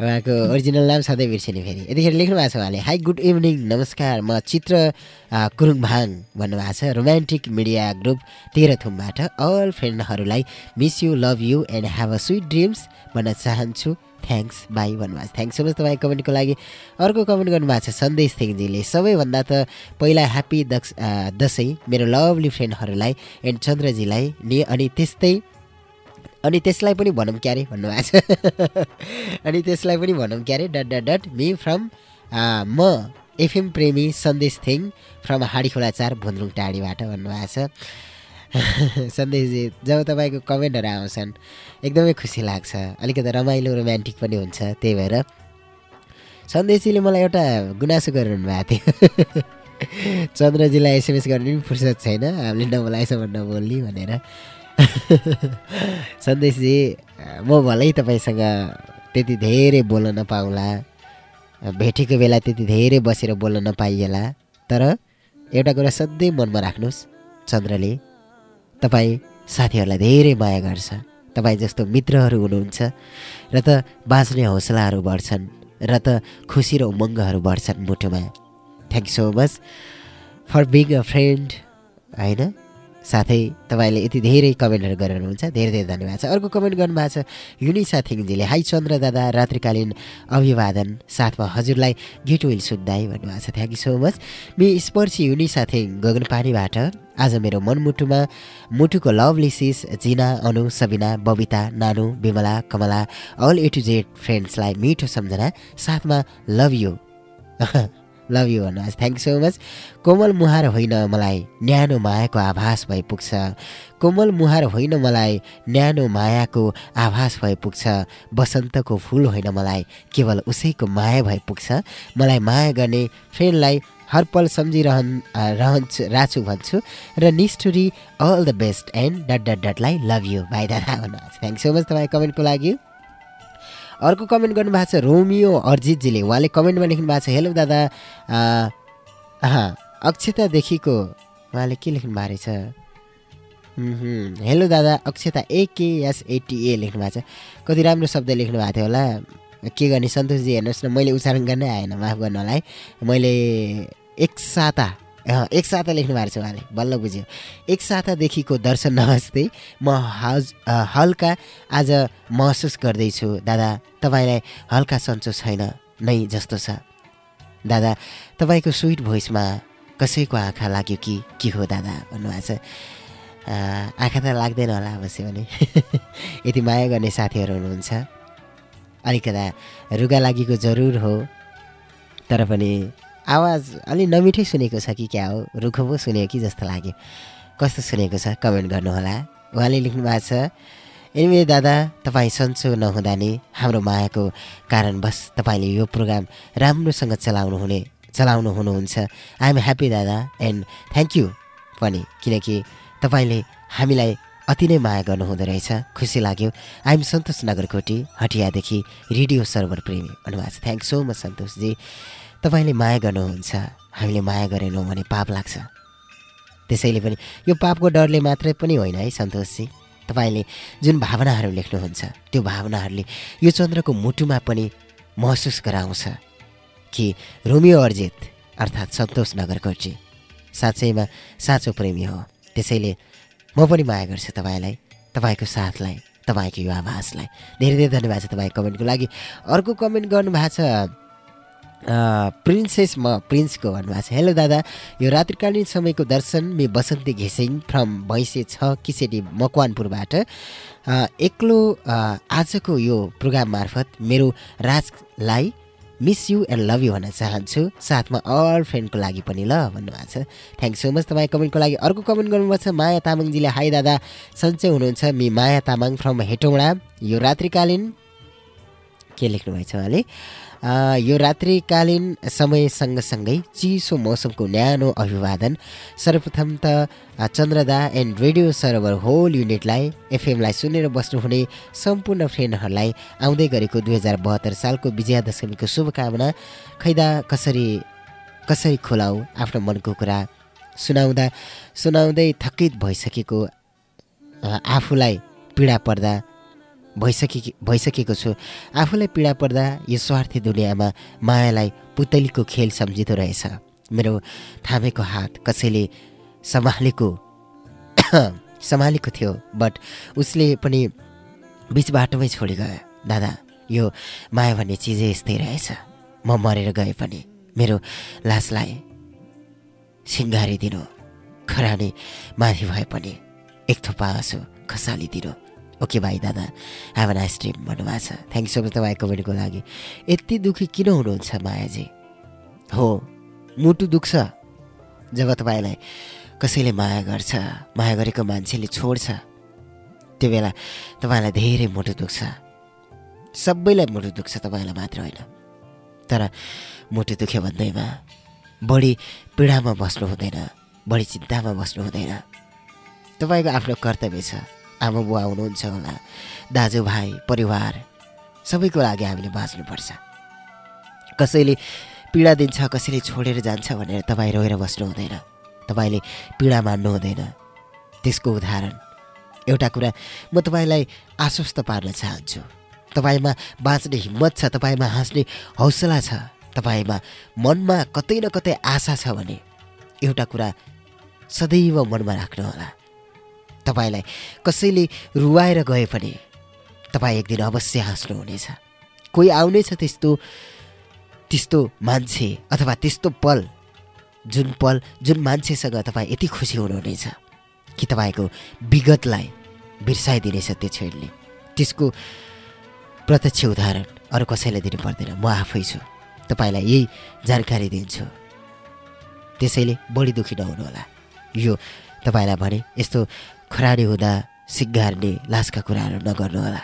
उहाँको ओरिजिनल नाम सधैँ बिर्सिने फेरि। यतिखेर लेख्नु भएको छ उहाँले हाई गुड इभिनिङ नमस्कार म चित्र आ, कुरुङ भाङ भन्नुभएको छ। रोमान्टिक मिडिया ग्रुप तेह्रथुमबाट all फ्रेन्डहरूलाई miss you love you and have a sweet dreams भन्न चाहन्छु। थ्याङ्क्स बाई भन्नुभएको छ। थ्याङ्क्स सो मच तपाईँ कमेन्टको लागि। अर्को कमेन्ट गर्नुभएको छ सन्देश थिङजीले। सबैभन्दा त पहिला ह्याप्पी दक्ष दसैँ मेरो लभली फ्रेन्डहरूलाई एन्ड चन्द्रजीलाई नि अनि त्यस्तै अनि त्यसलाई पनि भनौँ क्यारे भन्नुभएको छ। अनि त्यसलाई पनि भनौँ क्यारे। Dot dot dot me from म एफएम प्रेमी सन्देश थिङ फ्रम हाँडीखोला चार भुन्द्रुङ टाढीबाट भन्नुभएको छ। सन्देशजी जब तपाईँको कमेन्टहरू आउँछन् एकदमै खुसी लाग्छ। अलिकति रमाइलो रोमान्टिक पनि हुन्छ त्यही भएर सन्देशजीले मलाई एउटा गुनासो गरिरहनु भएको थियो। चन्द्रजीलाई एसएमएस गर्ने पनि फुर्सद छैन हामीले नबोलाएसम्म नबोल्ने भनेर। सन्देशजी म भलै तपाईँसँग त्यति धेरै बोल्न नपाउला। भेटेको बेला त्यति धेरै बसेर बोल्न नपाइएला। तर एउटा कुरा सधैँ मनमा राख्नुहोस् चन्द्रले। तपाईँ साथीहरूलाई धेरै माया गर्छ। तपाईँ जस्तो मित्रहरू हुनुहुन्छ र त बाँच्ने हौसलाहरू बढ्छन् र त खुसी र उमङ्गहरू बढ्छन् मुटुमा। Thank so much for being a friend होइन? साथै तपाईँले यति धेरै कमेन्टहरू गरिरहनुहुन्छ धेरै धेरै धन्यवाद छ। अर्को कमेन्ट गर्नुभएको छ युनिसा थिङजीले हाई चन्द्र दादा रात्रिकालीन अभिवादन साथमा हजुरलाई गेट विल सुन्दाई भन्नुभएको छ। Thank you so much me Sparshi Unisa Thing गगनपानीबाट आज मेरो मनमुटुमा मुटुको लभली सिस जिना अनु सबिना बबिता नानु Bimala Kamala all A to Z फ्रेन्ड्सलाई मिठो सम्झना साथमा लभ यु लभ यु भन्नुहोस् थ्याङ्क सो मच कोमल मुहार होइन मलाई न्यानो मायाको आभास भइ पुग्छ कोमल मुहार होइन मलाई न्यानो मायाको आभास भइ पुग्छ बसन्तको फुल होइन मलाई केवल उसैको माया भइ पुग्छ मलाई माया गर्ने फ्रेन्डलाई हर पल सम्झिरहन् रहन्छु राछु भन्छु र निष्ठुरी all the best and dot dot डटलाई love you भाइ दादा भन्नुहोस् थ्याङ्क सो मच तपाईँ कमेन्टको लागि अर्को कमेन्ट गर्नुभएको छ रोमियो अर्जितजीले। उहाँले कमेन्टमा लेख्नु भएको छ हेलो दादा अक्षतादेखिको उहाँले के लेख्नु भएको रहेछ? हेलो दादा अक्षता एकेएसएटिए लेख्नु भएको छ। कति राम्रो शब्द लेख्नु भएको थियो होला। के गर्ने? सन्तोषजी हेर्नुहोस् न मैले उच्चारण गर्नै आएन माफ गर्नु होला है। मैले एक साता अँ, एक साता लेख्नु भएको छ उहाँले। बल्ल बुझ्यो। एक सातादेखिको दर्शन नमस्ते। म हज हल्का आज महसुस गर्दैछु। दादा तपाईँलाई हल्का सन्चो छैन नै जस्तो छ। दादा तपाईँको स्विट भोइसमा कसैको आँखा लाग्यो कि के हो दादा भन्नुभएको छ। आँखा त लाग्दैन होला अवश्य भने यति माया गर्ने साथीहरू हुनुहुन्छ। अलिकता रुगा लागेको जरुर हो। तर पनि आवाज अलि नमिठै सुनेको छ कि क्या हो? रुखो पो सुनेको कि जस्तो लाग्यो। कस्तो सुनेको छ? कमेन्ट गर्नुहोला। उहाँले लेख्नु भएको छ एनिवे दादा तपाईँ सन्चो नहुँदा नि हाम्रो मायाको कारणवश तपाईँले यो प्रोग्राम राम्रोसँग चलाउनु हुने चलाउनु हुनुहुन्छ आइ एम ह्याप्पी दादा एन्ड थ्याङ्क यू पनि। किनकि तपाईँले हामीलाई अति नै माया गर्नुहुँदो रहेछ। खुसी लाग्यो। आइएम सन्तोष नगरकोटी हटियादेखि रेडियो सर्भर प्रेमी भन्नुभएको छ। थ्याङ्क सो मच सन्तोषजी। तपाईँले माया गर्नुहुन्छ हामीले माया गरेनौँ भने पाप लाग्छ। त्यसैले पनि यो पापको डरले मात्रै पनि होइन है सन्तोषजी। तपाईँले जुन भावनाहरू लेख्नुहुन्छ त्यो भावनाहरूले यो चन्द्रको मुटुमा पनि महसुस गराउँछ कि रोमियो अर्जित अर्थात् सन्तोष नगरकोटी साँच्चैमा साँचो प्रेमी हो। त्यसैले म पनि माया गर्छु तपाईँलाई तपाईँको साथलाई तपाईँको यो आवाजलाई। धेरै धेरै धन्यवाद छ तपाईँको कमेन्टको लागि। अर्को कमेन्ट गर्नुभएको छ प्रिन्सेस म प्रिन्सको भन्नुभएको छ हेलो दादा यो रात्रिकालीन समयको दर्शन मे बसन्ती घिसिङ फ्रम भैँसे छ किसेटी मकवानपुरबाट। एक्लो आजको यो प्रोग्राम मार्फत मेरो राजलाई miss you and love you भन्न चाहन्छु। साथमा अल फ्रेन्डको लागि पनि ल भन्नुभएको छ। थ्याङ्क सो मच तपाईँ कमेन्टको लागि अर्को कमेन्ट गर्नुभएको छ। माया तामाङजीले हाई दादा सन्चै हुनुहुन्छ। Me Maya Tamang from Hetauda. यो रात्रिकालीन के लेख्नुभएछ उहाँले। यो रात्रिकालीन समय सँगसँगै चिसो मौसमको न्यानो अभिवादन। सर्वप्रथम त चन्द्रदा एन्ड रेडियो सर्भर होल युनिटलाई एफएमलाई सुनेर बस्नुहुने सम्पूर्ण फ्रेन्डहरूलाई आउँदै गरेको दुई हजार बहत्तर सालको विजयादशमीको शुभकामना। खैदा कसरी कसरी खोलाऊ आफ्नो मनको कुरा सुनाउँदा सुनाउँदै थकित भइसकेको आफूलाई पीडा पर्दा भइसके भइसकेको छु। आफूलाई पीडा पर्दा यो स्वार्थी दुनियाँमा मायालाई पुतलीको खेल सम्झिँदो रहेछ। मेरो थामेको हात कसैले सम्हालेको सम्हालेको थियो बट उसले पनि बिच बाटोमै छोडी गयो। दादा यो माया भन्ने चिजै यस्तै रहेछ। म मरेर गए पनि मेरो लासलाई सिँगारिदिनु। खरानी माथि भए पनि एक थोपा आँसु खसालिदिनु। ओके भाइ दादा। हेभ अ नाइस ड्रिम भन्नुभएको छ। थ्याङ्क सो मच तपाईँ कमेन्टको लागि। यति दुःखी किन हुनुहुन्छ मायाजी? हो मुटु दुख्छ। जब तपाईँलाई कसैले माया गर्छ माया गरेको मान्छेले छोड्छ त्यो बेला तपाईँलाई धेरै मुटु दुख्छ। सबैलाई मुटु दुख्छ तपाईँलाई मात्र होइन। तर मुटु दुख्यो भन्दैमा बढी पीडामा बस्नु हुँदैन बढी चिन्तामा बस्नु हुँदैन। तपाईँको आफ्नो कर्तव्य छ। आमा बुवा हुनुहुन्छ होला। दाजुभाइ परिवार सबैको लागि हामीले बाँच्नुपर्छ। कसैले पीडा दिन्छ कसैले छोडेर जान्छ भनेर तपाईँ रोएर बस्नु हुँदैन। तपाईँले पीडा मान्नु हुँदैन। त्यसको उदाहरण एउटा कुरा म तपाईँलाई आश्वस्त पार्न चाहन्छु। तपाईँमा बाँच्ने हिम्मत छ तपाईँमा हाँस्ने हौसला छ तपाईँमा मनमा कतै न कतै आशा छ भने एउटा कुरा सदैव मनमा राख्नुहोला। तपाईँलाई कसैले रुवाएर गए पनि तपाईँ एक दिन अवश्य हाँस्नुहुनेछ। कोही आउनेछ त्यस्तो त्यस्तो मान्छे अथवा त्यस्तो पल जुन पल जुन मान्छेसँग तपाईँ यति खुसी हुनुहुनेछ कि तपाईँको विगतलाई बिर्साइदिनेछ त्यो क्षणले। त्यसको प्रत्यक्ष उदाहरण अरू कसैलाई दिनु पर्दैन म आफै छु। तपाईँलाई यही जानकारी दिन्छु। त्यसैले बढी दुःखी नहुनुहोला। यो तपाईँलाई भने यस्तो खरानी हुँदा सिङ्गार्ने लासका कुराहरू नगर्नुहोला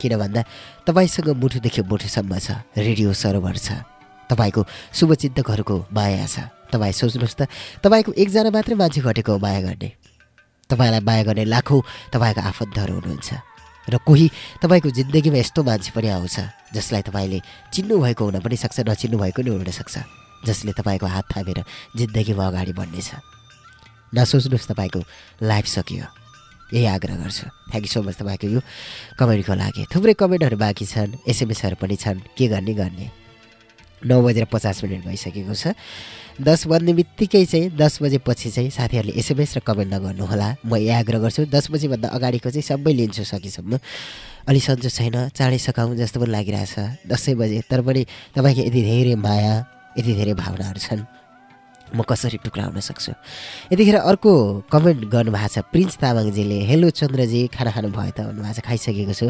किन भन्दा तपाईँसँग मुठुदेखि मुठुसम्म छ रेडियो सरोवर छ। तपाईँको शुभचिन्तकहरूको माया छ। तपाईँ सोच्नुहोस् त तपाईँको एकजना मात्रै मान्छे घटेको माया गर्ने। तपाईँलाई माया गर्ने लाखौँ तपाईँको आफन्तहरू हुनुहुन्छ। र कोही तपाईँको जिन्दगीमा यस्तो मान्छे पनि आउँछ जसलाई तपाईँले चिन्नु भएको हुन पनि सक्छ नचिन्नु भएको नि हुनसक्छ जसले तपाईँको हात थामेर जिन्दगीमा अगाडि बढ्नेछ। नसोच्नुहोस् तपाईँको लाइफ सकियो। यही आग्रह गर्छु। थ्याङ्क यू सो मच तपाईँको यो कमेन्टको लागि। थुप्रै कमेन्टहरू बाँकी छन् एसएमएसहरू पनि छन्। के गर्ने गर्ने? नौ बजेर पचास मिनट भइसकेको छ। दस बज्ने बित्तिकै चाहिँ दस बजेपछि चाहिँ साथीहरूले एसएमएस र कमेन्ट नगर्नुहोला। म यही आग्रह गर्छु दस बजीभन्दा अगाडिको चाहिँ सबै लिन्छु सकेसम्म अलि सन्चो छैन चाँडै सकाउँ जस्तो पनि लागिरहेछ। दसै बजे तर पनि तपाईँको यति धेरै माया यति धेरै भावनाहरू छन्। म कसरी टुक्राउन सक्छु? यतिखेर अर्को कमेन्ट गर्नुभएको छ प्रिन्स तामाङजीले हेलो चन्द्रजी खाना खानुभयो त? भन्नुभएको छ खाइसकेको छु।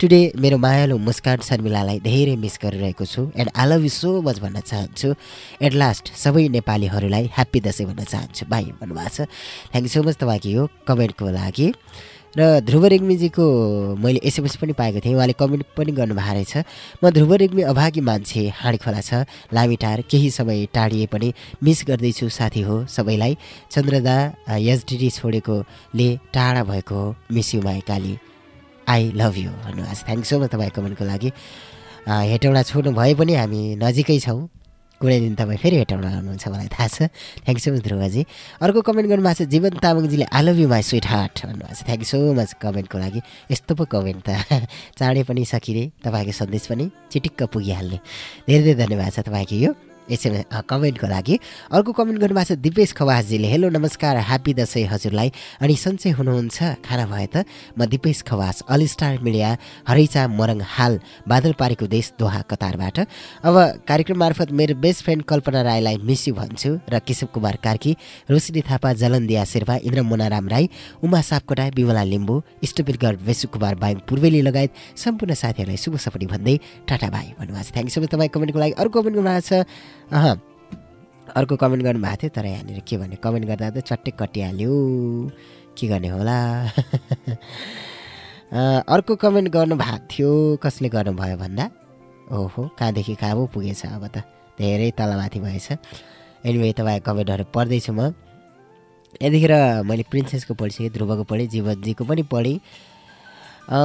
टुडे मेरो मायालु मुस्कान शर्मिलालाई धेरै मिस गरिरहेको छु and I love you so much भन्न चाहन्छु। एट लास्ट सबै नेपालीहरूलाई ह्याप्पी दसैँ भन्न चाहन्छु। भाइ भन्नुभएको छ। थ्याङ्क यू सो मच तपाईँको यो कमेन्टको लागि। र ध्रुव रेग्मीजीको मैले एसएमएस पनि पाएको थिएँ। उहाँले कमेन्ट पनि गर्नुभएको रहेछ। म ध्रुव रेग्मी अभागी मान्छे हाँडी खोला छ। लामिटार केही समय टाढिए पनि मिस गर्दैछु साथी हो सबैलाई। चन्द्रदा एसडिडी छोडेकोले टाढा भएको हो। Miss you my Kali. I love you भन्नुभएको छ। थ्याङ्क सो मच तपाईँ कमेन्टको लागि। हेटौँडा छोड्नु भए पनि हामी नजिकै छौँ। कुनै दिन तपाईँ फेरि हेटौँडा आउनुहुन्छ मलाई थाहा छ। थ्याङ्क सो मच ध्रुवजी। अर्को कमेन्ट गर्नुभएको छ जीवन तामाङजीले I love you my sweet heart भन्नुभएको छ। थ्याङ्क सो मच कमेन्टको लागि। यस्तो पो कमेन्ट त। चाँडै पनि सकिने तपाईँको सन्देश पनि चिटिक्क पुगिहाल्ने। धेरै धेरै धन्यवाद छ तपाईँको यो एसएमएस कमेन्टको लागि। अर्को कमेन्ट गर्नुभएको छ दिपेश खवासजीले हेलो नमस्कार ह्याप्पी दसैँ हजुरलाई। अनि सन्चै हुनुहुन्छ खाना भए त म Dipesh Khawas all star media Haraicha Morang हाल बादल पारेको देश दोहा कतारबाट। अब कार्यक्रम मार्फत मेरो बेस्ट फ्रेन्ड कल्पना राईलाई मिस यु भन्छु र केशव कुमार कार्की रोशनी थापा जलनदिया शेर्पा इन्द्र मोनाराम राई उमा सापकोटा विमला लिम्बू इष्टवीरगढ वेसु कुमार बाङ पूर्वेली लगायत सम्पूर्ण साथीहरूलाई शुभ सपटी भन्दै टाटा भाइ भन्नुभएको छ। थ्याङ्क सो मच तपाईँ कमेन्टको लागि। अर्को कमेन्ट गर्नुभएको छ अँ अर्को कमेन्ट गर्नुभएको थियो तर यहाँनिर के भने कमेन्ट गर्दा त चट्टै कटिहाल्यो। के गर्ने होला? अर्को कमेन्ट गर्नुभएको थियो कसले गर्नुभयो भन्दा? ओहो कहाँदेखि कहाँ पो पुगेछ अब त? धेरै तलमाथि भएछ। एनिवे तपाईँको कमेन्टहरू पढ्दैछु म। यतिखेर मैले प्रिन्सेसको पढिसकेँ ध्रुवको पढेँ जीवनजीको पनि पढेँ।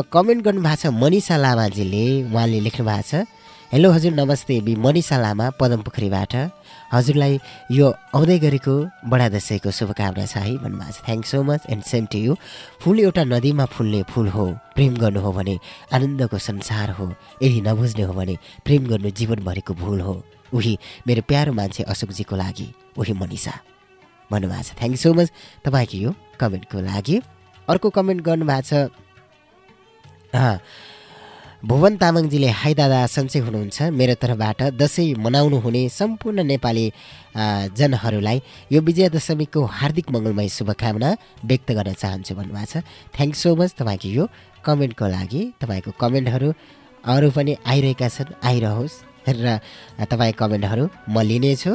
कमेन्ट गर्नुभएको छ मनिषा लामाजीले उहाँले लेख्नु भएको छ हेलो हजुर नमस्ते बि मनिषा लामा पदमपोखरीबाट। हजुरलाई यो आउँदै गरेको बडा दसैँको शुभकामना छ है भन्नुभएको छ thank so much and same to you फुल एउटा नदीमा फुल्ने फुल हो प्रेम गर्नु हो भने आनन्दको संसार हो। यदि नबुझ्ने हो भने प्रेम गर्नु जीवनभरिको भुल हो। उही मेरो प्यारो मान्छे अशोकजीको लागि उही मनिषा। भन्नुभएको छ थ्याङ्क सो मच तपाईँको यो कमेन्टको लागि। अर्को कमेन्ट गर्नुभएको छ भुवन तामाङजीले हाई दादा सन्चै हुनुहुन्छ। मेरो तर्फबाट दसैँ मनाउनु हुने सम्पूर्ण नेपाली जनहरूलाई यो विजयादशमीको हार्दिक मङ्गलमय शुभकामना व्यक्त गर्न चाहन्छु भन्नुभएको छ। थ्याङ्क सो मच तपाईँको यो कमेन्टको लागि। तपाईँको कमेन्टहरू अरू पनि आइरहेका छन्। आइरहोस्। र तपाईँको कमेन्टहरू म लिनेछु।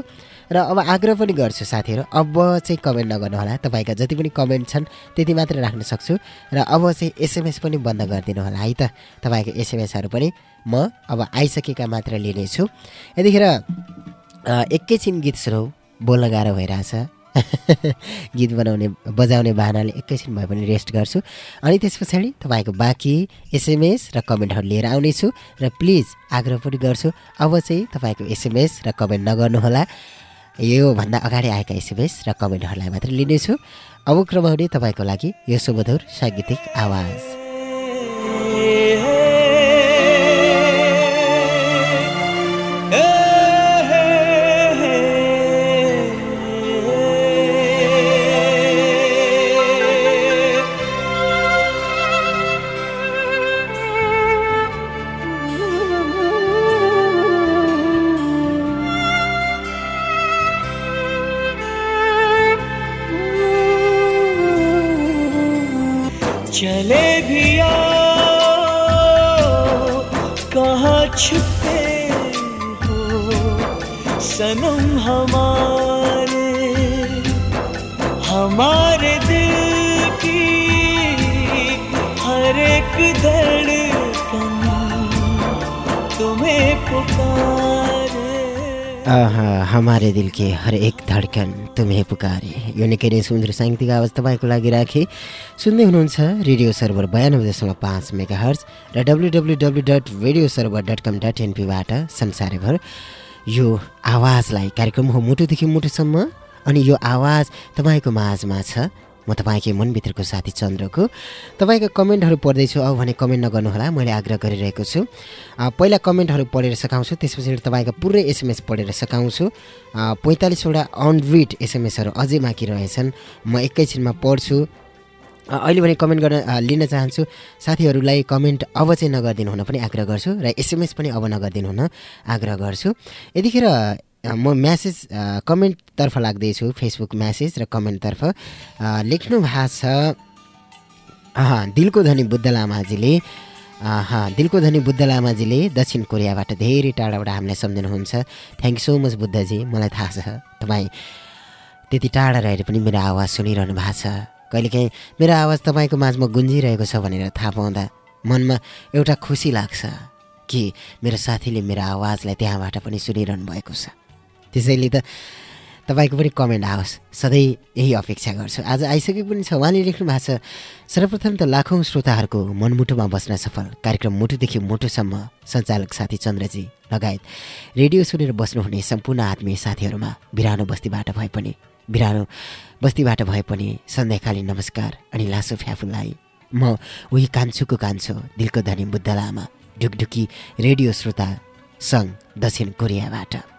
र अब आग्रह पनि गर्छु साथीहरू अब चाहिँ कमेन्ट नगर्नुहोला। तपाईँका जति पनि कमेन्ट छन् त्यति मात्र राख्न सक्छु। र अब चाहिँ एसएमएस पनि बन्द गरिदिनु होला है त? तपाईँको एसएमएसहरू पनि म अब आइसकेका मात्र लिनेछु। यतिखेर एकैछिन गीत सुरौ बोल्न गाह्रो भइरहेछ। गीत बनाउने बजाउने बाहनाले एकैछिन भए पनि रेस्ट गर्छु। अनि त्यस पछाडि तपाईँको बाँकी एसएमएस र कमेन्टहरू लिएर आउनेछु र प्लिज आग्रह पनि गर्छु अब चाहिँ तपाईँको एसएमएस र कमेन्ट नगर्नुहोला। योभन्दा अगाडि आएका एसएमएस र कमेन्टहरूलाई मात्र लिनेछु। अब क्रमाउने तपाईँको लागि यो सुमधुर साङ्गीतिक आवाज। चले भी कहाँ छुपे हो? सनम हमारे हमारे दिल की हर एक धड़कन तुम्हें पुकारे हमारे दिल के हर एक धडकन तुम्हें पुकारे। यो निकै नै सुन्दर साङ्गीतिक आवाज तपाईँको लागि राखेँ। सुन्दै हुनुहुन्छ रेडियो सर्भर बयानब्बे दशमलव पाँच मेगा हर्च र W W W dot radio server dot com dot एनपीबाट संसारभर। यो आवाजलाई कार्यक्रम हो मुटुदेखि मुटुसम्म अनि यो आवाज तपाईँको माझमा छ। म तपाईँकै मनभित्रको साथी चन्द्रको। तपाईँको कमेन्टहरू पढ्दैछु अब भने कमेन्ट नगर्नुहोला मैले आग्रह गरिरहेको छु। पहिला कमेन्टहरू पढेर सघाउँछु त्यसपछि तपाईँको पुरै एसएमएस पढेर सघाउँछु। पैँतालिसवटा अनरिड एसएमएसहरू अझै बाँकी रहेछन् म एकैछिनमा पढ्छु। अहिले भने कमेन्ट गर्न लिन चाहन्छु साथीहरूलाई कमेन्ट अब चाहिँ नगरिदिनु हुन पनि आग्रह गर्छु र एसएमएस पनि अब नगरिदिनु हुन आग्रह गर्छु। यतिखेर म म्यासेज कमेन्टतर्फ लाग्दैछु फेसबुक म्यासेज र कमेन्टतर्फ। लेख्नु भएको छ दिलको धनी बुद्ध लामाजीले। अँ, दिलको धनी बुद्ध लामाजीले दक्षिण कोरियाबाट धेरै टाढाबाट हामीलाई सम्झिनुहुन्छ। थ्याङ्क सो मच बुद्धजी मलाई थाहा छ। तपाईँ त्यति टाढा रहेर पनि मेरो आवाज सुनिरहनु भएको छ। कहिलेकाहीँ मेरो आवाज तपाईँको माझमा गुन्जिरहेको छ भनेर थाहा पाउँदा मनमा एउटा खुसी लाग्छ कि मेरो साथीले मेरो आवाजलाई त्यहाँबाट पनि सुनिरहनु भएको छ। त्यसैले त तपाईँको पनि कमेन्ट आओस्। सधैँ यही अपेक्षा गर्छु। आज आइसकेको पनि छ। उहाँले लेख्नु भएको छ सर्वप्रथम त लाखौँ श्रोताहरूको मनमुटुमा बस्न सफल। कार्यक्रम मुटुदेखि मुटुसम्म सञ्चालक साथी चन्द्रजी लगायत रेडियो सुनेर बस्नुहुने सम्पूर्ण आत्मीय साथीहरूमा बिरानो बस्तीबाट भए पनि बिरानो बस्तीबाट भए पनि सन्ध्याकालीन नमस्कार अनि लासो फ्याफुलाई म उही कान्छुको कान्छो दिलको धनी बुद्ध लामा ढुकढुकी रेडियो श्रोता सङ्घ दक्षिण कोरियाबाट।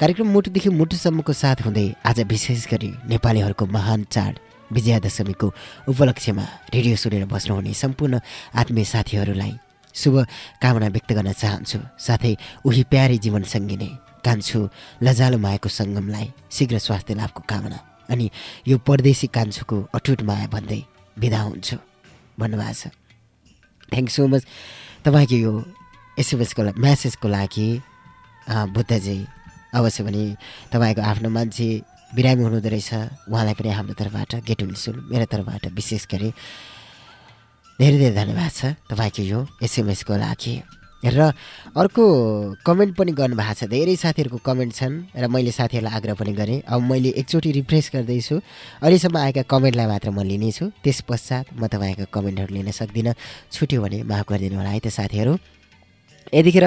कार्यक्रम मुटुदेखि मुटुसम्मको साथ हुँदै आज विशेष गरी नेपालीहरूको महान चाड विजयादशमीको उपलक्ष्यमा रेडियो सुनेर बस्नुहुने सम्पूर्ण आत्मीय साथीहरूलाई शुभ कामना व्यक्त गर्न चाहन्छु। साथै उही प्यारी जीवनसँगै नै कान्छु लजालो मायाको सङ्गमलाई शीघ्र स्वास्थ्य लाभको कामना अनि यो परदेशी कान्छुको अटुट माया भन्दै बिदा हुन्छु। भन्नुभएको छ। थ्याङ्क सो मच तपाईँको यो एसएमएसको म्यासेजको लागि बुद्धजी अवश्य पनि तपाईँको आफ्नो मान्छे बिरामी हुनुहुँदो रहेछ। उहाँलाई पनि हाम्रो तर्फबाट गेट विल्सुल मेरो तर्फबाट विशेष गरी धेरै धेरै धन्यवाद छ तपाईँको यो एसएमएसको लागि। र अर्को कमेन्ट पनि गर्नुभएको छ धेरै साथीहरूको कमेन्ट छन् र मैले साथीहरूलाई आग्रह पनि गरेँ। अब मैले एकचोटि रिफ्रेस गर्दैछु। अहिलेसम्म आएका कमेन्टलाई मात्र म लिनेछु। त्यस पश्चात म तपाईँको कमेन्टहरू लिन सक्दिनँ। छुट्यो भने माफ गरिदिनु होला है त साथीहरू। यतिखेर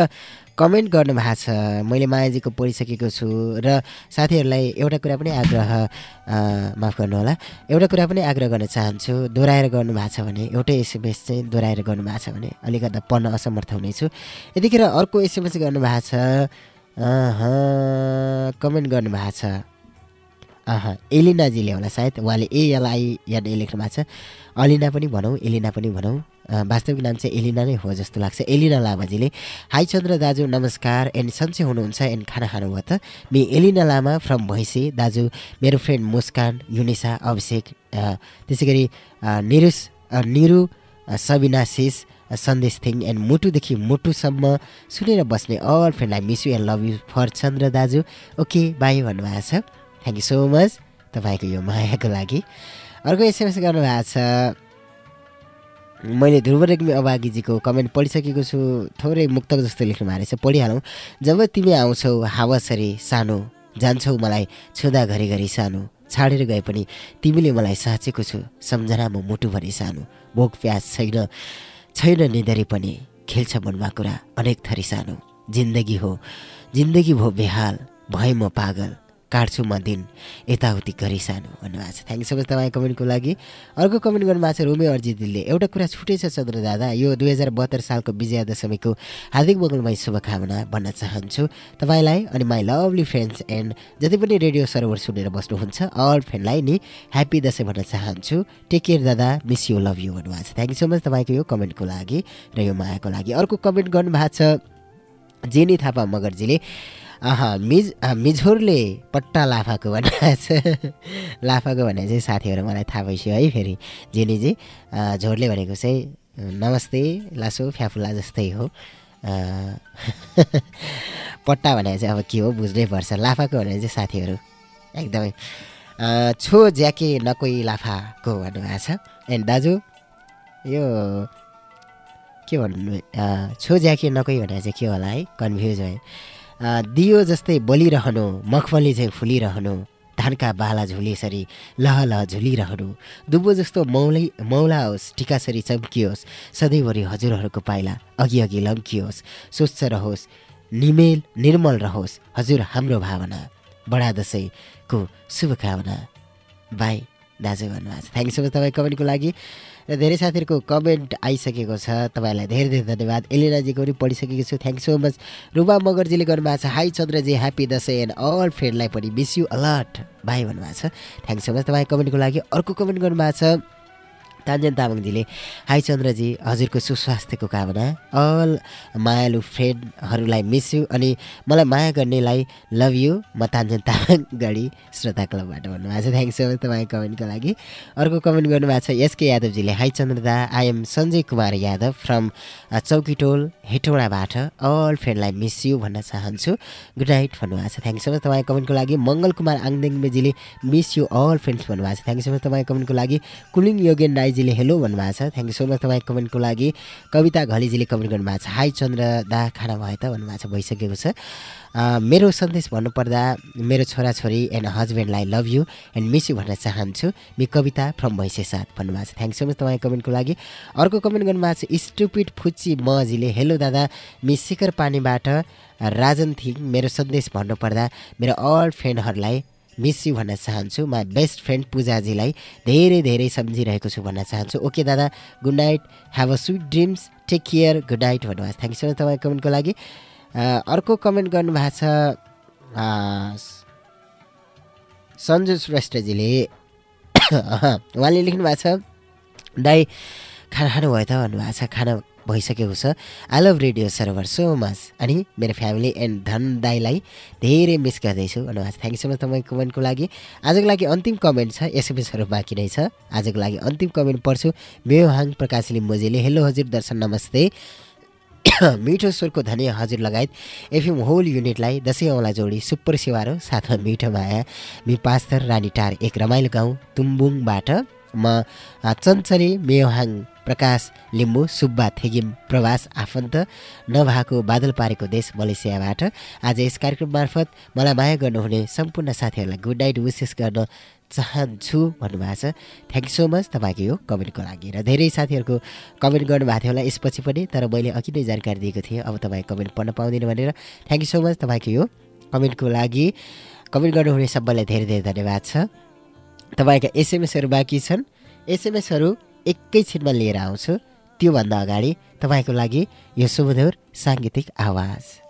कमेन्ट गर्नुभएको छ। मैले मायाजीको पढिसकेको छु र साथीहरूलाई एउटा कुरा पनि आग्रह माफ गर्नुहोला एउटा कुरा पनि आग्रह गर्न चाहन्छु। दोहोऱ्याएर गर्नुभएको छ भने एउटै एसएमएस चाहिँ दोहोऱ्याएर गर्नुभएको छ भने अलिक गर्दा पढ्न असमर्थ हुनेछु। यतिखेर अर्को एसएमएस गर्नुभएको छ कमेन्ट गर्नुभएको छ। अह एलिनाजीले होला सायद उहाँले एएलआई याद ए लेख्नु भएको छ। अलिना पनि भनौँ एलिना पनि भनौँ। वास्तविक नाम चाहिँ एलिना नै हो जस्तो लाग्छ। एलिना लामाजीले। हाई चन्द्र दाजु नमस्कार। एन्ड सन्चै हुनुहुन्छ एन्ड खाना खानुभयो त? Me Elina Lama from Bhainse. दाजु मेरो फ्रेन्ड मुस्कान युनिसा अभिषेक त्यसै गरी निरुस निरु अ, सन्देश थिङ एन्ड मुटुदेखि मुटुसम्म सुनेर बस्ने all फ्रेन्डलाई miss you and love you for Chandra दाजु। ओके बाई भन्नुभएको छ। थ्याङ्क यू सो मच तपाईँको यो मायाको लागि। अर्को एसएमएस गर्नुभएको छ। मैले ध्रुव रेग्मी अभागीजीको कमेन्ट पढिसकेको छु थोरै मुक्तक जस्तो लेख्नु भएको रहेछ पढिहालौँ। जब तिमी आउँछौ हावासरी सानो जान्छौ मलाई छुँदा घरिघरि सानो छाडेर गए पनि तिमीले मलाई साँचेको छु सम्झनामा मुटुभरि सानो भोक प्यास छैन छैन निधरी पनि खेल्छ मनमा कुरा अनेक थरी सानो। जिन्दगी हो जिन्दगी भो बेहाल भए म पागल। काट्छु म दिन। यताउति गरी सानो भन्नुभएको छ। थ्याङ्क सो मच तपाईँ कमेन्टको लागि। अर्को कमेन्ट गर्नुभएको छ रोमे अर्जितले एउटा कुरा छुटेछ चन्द्र दादा। यो दुई हजार बहत्तर सालको विजया दशमीको हार्दिक मङ्गलमय शुभकामना भन्न चाहन्छु। तपाईँलाई अनि माई लभली फ्रेन्ड्स एन्ड जति पनि रेडियो सर्भर सुनेर बस्नुहुन्छ अल फ्रेन्डलाई नि ह्याप्पी दसैँ भन्न चाहन्छु। टेक केयर दादा। मिस यु लभ यु भन्नुभएको छ। थ्याङ्क सो मच तपाईँको यो कमेन्टको लागि र यो मायाको लागि। अर्को कमेन्ट गर्नुभएको छ जेनी थापा मगरजीले। अह मिज मिझोरले पट्टा लाफाको भन्नुभएको छ। लाफाको भने चाहिँ साथीहरू मलाई थाहा भइसक्यो है फेरि। जेनीजी अँ, झोरले भनेको चाहिँ नमस्ते लासो फ्याफुला जस्तै हो। पट्टा भने चाहिँ अब के हो बुझ्नै पर्छ। लाफाको भने चाहिँ साथीहरू एकदमै। छो ज्याके नकोही लाफाको भन्नुभएको छ। एन्ड दाजु यो के भन्नु छो ज्याके नकोही भनेर चाहिँ के होला है? कन्फ्युज भयो दियो जस्तै बलिरहनु मखमली चाहिँ फुलिरहनु धानका बाला झुलेसरी लह लह झुलिरहनु। दुबो जस्तो मौलै मौला होस् टिकासरी चम्कियोस् सधैँभरि हजुरहरूको पाइला अघि अघि लम्कियोस्। स्वच्छ रहोस् निमेल निर्मल रहोस् हजुर हाम्रो भावना। बडा दसैँको शुभकामना। बाई दाजु भन्नुभएको छ। थ्याङ्क सो मच तपाईँ कमेन्टको लागि। र धेरै साथीहरूको कमेन्ट आइसकेको छ। तपाईँहरूलाई धेरै धेरै धन्यवाद। एलिनाजीको पनि पढिसकेको छु। थ्याङ्क सो मच रुबा मगरजीले गर्नुभएको छ हाई चन्द्रजी ह्याप्पी दसैँ एन्ड अल फ्रेन्डलाई पनि मिस यु अलर्ट बाई भन्नुभएको छ। थ्याङ्क सो मच तपाईँ कमेन्टको लागि अर्को कमेन्ट गर्नुभएको छ। तान्जन तामाङजीले हाई चन्द्रजी हजुरको सुस्वास्थ्यको कामना। अल मायालु फ्रेन्डहरूलाई मिस यु अनि मलाई माया गर्नेलाई लभ यु। म तान्जन तामाङ गढी श्रोता क्लबबाट भन्नुभएको छ। थ्याङ्क सो मच तपाईँ कमेन्टको लागि। अर्को कमेन्ट गर्नुभएको छ एसके यादवजीले hi चन्द्रदा I am Sanjay Kumar Yadav from चौकीटोल। हेटौँडाबाट अल फ्रेन्डलाई मिस यु भन्न चाहन्छु। गुड नाइट भन्नुभएको छ। थ्याङ्क सो मच तपाईँ कमेन्टको लागि मङ्गल कुमार आङदेङमेजीले मिस यु अल फ्रेन्ड्स भन्नुभएको छ। थ्याङ्क सो मच तपाईँ कमेन्टको लागि कुलिङ योगेन राईजीले हेलो भन्नुभएको छ। थ्याङ्क सो मच तपाईँ कमेन्टको लागि कविता घलीजीले कमेन्ट गर्नुभएको छ। हाई चन्द्र दा खाना भयो त भन्नुभएको छ भइसकेको छ। मेरो सन्देश भन्नुपर्दा मेरो छोराछोरी and हस्बेन्डलाई love you and miss you भन्न चाहन्छु। मि कविता फ्रम भैँसे साथ भन्नुभएको छ। थ्याङ्क सो मच तपाईँ कमेन्टको लागि। अर्को कमेन्ट गर्नुभएको छ स्टुपिड फुच्ची मजीले हेलो दादा मि शिखर पानीबाट राजन थिङ मेरो सन्देश भन्नुपर्दा मेरो अल फ्रेन्डहरूलाई मिस यु भन्न चाहन्छु। माई बेस्ट फ्रेन्ड पूजाजीलाई धेरै धेरै सम्झिरहेको छु भन्न चाहन्छु। ओके दादा good night have a sweet dreams take care good night भन्नुभएको छ। थ्याङ्क सो मच तपाईँ कमेन्टको लागि। अर्को कमेन्ट गर्नुभएको छ सन्जु श्रेष्ठजीले। उहाँले लेख्नु भएको छ दाई खाना खानुभयो त भन्नुभएको छ। खाना भइसकेको छ। I love radio server so much अनि मेरो फ्यामिली एन्ड धन दाईलाई धेरै मिस गर्दैछु। छ थ्याङ्क यू सो मच तपाईँको कमेन्टको लागि। आजको लागि अन्तिम कमेन्ट छ। एसएमएसहरू बाँकी नै छ। आजको लागि अन्तिम कमेन्ट पढ्छु। मेहाङ प्रकाश लिम्बोजीले हेलो हजुर दर्शन नमस्ते। मिठो स्वरको धनी हजुर लगायत। एफएम होल युनिटलाई दसैँ औँला जोडी सुपर सेवारो साथमा मिठो माया। मि पास्थर रानीटार एक रमाइलो गाउँ तुम्बुङबाट म चञ्चली मेहाङ प्रकाश लिम्बू सुब्बा थेगिम प्रवास आफन्त नभएको बादल पारेको देश मलेसियाबाट आज यस कार्यक्रम मार्फत मलाई माया गर्नुहुने सम्पूर्ण साथीहरूलाई गुड नाइट विसेस गर्न चाहन्छु भन्नुभएको छ। थ्याङ्क सो मच तपाईँको यो कमेन्टको लागि र धेरै साथीहरूको कमेन्ट गर्नुभएको थियो होला। यसपछि पनि तर मैले अघि नै जानकारी दिएको थिएँ। अब तपाईँ कमेन्ट पढ्न पाउँदिनँ भनेर। थ्याङ्क यू सो मच तपाईँको यो कमेन्टको लागि। कमेन्ट गर्नुहुने सबैलाई धेरै धेरै धन्यवाद छ। तपाईँका एसएमएसहरू बाँकी छन्। एसएमएसहरू एकैछिनमा लिएर आउँछु। त्योभन्दा अगाडि तपाईँको लागि यो सुमधुर साङ्गीतिक आवाज।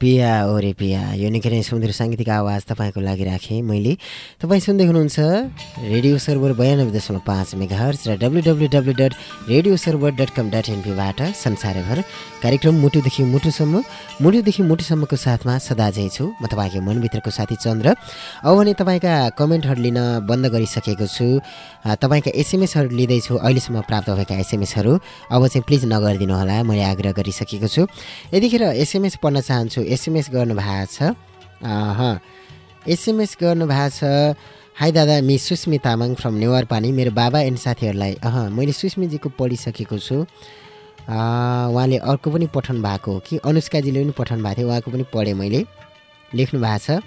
पिया ओरे पिया यो निकै नै सुन्दर साङ्गीतिक आवाज तपाईँको लागि राखेँ मैले। तपाईँ सुन्दै हुनुहुन्छ रेडियो सर्भर बयानब्बे दशमलव पाँच मेगा हर्च र W W W dot radio server dot com dot एनपीबाट संसारभर कार्यक्रम मुटुदेखि मुटुसम्म मुटुदेखि मुटुसम्मको साथमा सदा झै छु। म तपाईँको मनभित्रको साथी चन्द्र। अब भने तपाईँका कमेन्टहरू लिन बन्द गरिसकेको छु। तपाईँका एसएमएसहरू लिँदैछु। अहिलेसम्म प्राप्त भएका एसएमएसहरू अब चाहिँ प्लिज नगरिदिनु होला मैले आग्रह गरिसकेको छु। यतिखेर एसएमएस पढ्न चाहन्छु। एसएमएस गर्नुभएको छ। एसएमएस गर्नुभएको छ। हाई दादा मि सुस्मी तामाङ फ्रम नेवार पानी मेरो बाबा एन्ड साथीहरूलाई अह मैले सुस्मीजीको पढिसकेको छु। उहाँले अर्को पनि पठाउनु भएको हो कि? अनुष्काजीले पनि पठाउनु भएको थियो उहाँको पनि पढेँ मैले। लेख्नु भएको छ।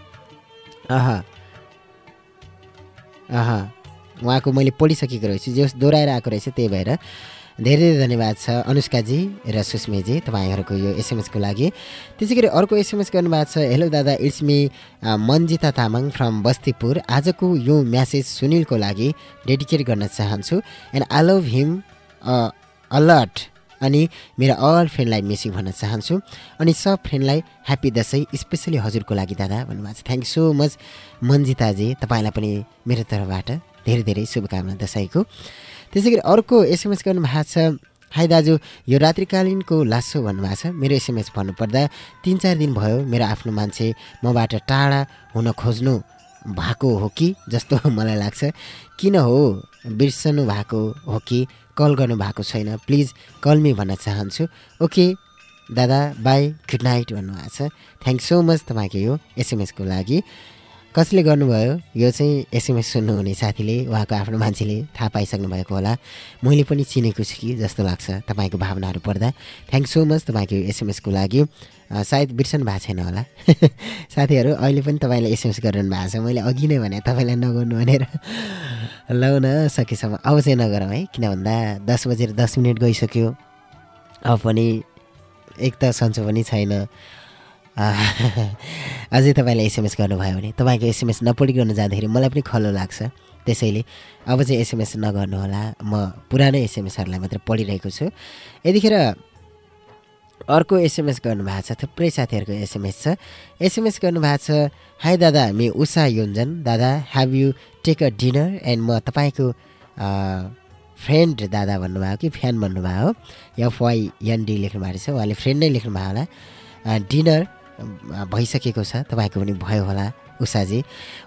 अह अह उहाँको मैले पढिसकेको रहेछु। जे होस् दोहोऱ्याएर आएको रहेछ त्यही भएर। धेरै धेरै धन्यवाद छ अनुष्काजी र सुस्मीजी तपाईँहरूको यो एसएमएसको लागि। त्यसै गरी अर्को एसएमएस गर्नुभएको छ हेलो दादा it's me Manjita Tamang from Bastipur. आजको यो म्यासेज सुनिलको लागि डेडिकेट गर्न चाहन्छु। And I love him a lot अनि मेरो अल फ्रेन्डलाई मिस यु भन्न चाहन्छु। अनि सब फ्रेन्डलाई ह्याप्पी दसैँ स्पेसली हजुरको लागि दादा भन्नुभएको छ। थ्याङ्क सो मच मन्जिताजी। तपाईँलाई पनि मेरो तर्फबाट धेरै धेरै शुभकामना दसैँको। त्यसै गरी अर्को एसएमएस गर्नुभएको छ। हाई दाजु यो रात्रिकालीनको लासो भन्नुभएको छ। मेरो एसएमएस भन्नुपर्दा तिन चार दिन भयो मेरो आफ्नो मान्छे मबाट टाढा हुन खोज्नु भएको हो कि जस्तो मलाई लाग्छ। किन हो? बिर्सनु भएको हो कि? कल गर्नु भएको छैन। प्लिज कल मी भन्न चाहन्छु। ओके दादा बाई गुड नाइट भन्नुभएको छ। थ्याङ्क सो मच तपाईँको यो एसएमएसको लागि। कसले गर्नुभयो? यो चाहिँ एसएमएस सुन्नुहुने साथीले उहाँको आफ्नो मान्छेले थाहा पाइसक्नु भएको होला। मैले पनि चिनेको छु कि जस्तो लाग्छ तपाईँको भावनाहरू पढ्दा थ्याङ्क सो मच तपाईँको एसएमएसको लागि। सायद बिर्सनु भएको छैन होला। साथीहरू अहिले पनि तपाईँले एसएमएस गरिरहनु भएको छ। मैले अघि नै भने तपाईँलाई नगर्नु भनेर। लौ न सकेसम्म। अब चाहिँ नगरौँ है किन भन्दा दस बजेर दस मिनट गइसक्यो। अब पनि एक त सन्चो पनि छैन। अझै तपाईँले एसएमएस गर्नुभयो भने तपाईँको एसएमएस नपढिकन जाँदाखेरि मलाई पनि खल्लो लाग्छ। त्यसैले अब चाहिँ एसएमएस नगर्नु होला म पुरानो एसएमएसहरूलाई मात्र पढिरहेको छु। यतिखेर अर्को एसएमएस गर्नुभएको छ थुप्रै साथीहरूको एसएमएस छ। एसएमएस गर्नुभएको छ हाई दादा हामी उषा योन्जन। दादा have you take a dinner and म तपाईँको फ्रेन्ड दादा भन्नुभयो कि फ्यान भन्नुभयो लेख्नु भएको छ उहाँले फ्रेन्ड नै लेख्नु भयो होला डिनर भइसकेको छ। तपाईँको पनि भयो होला उषाजी।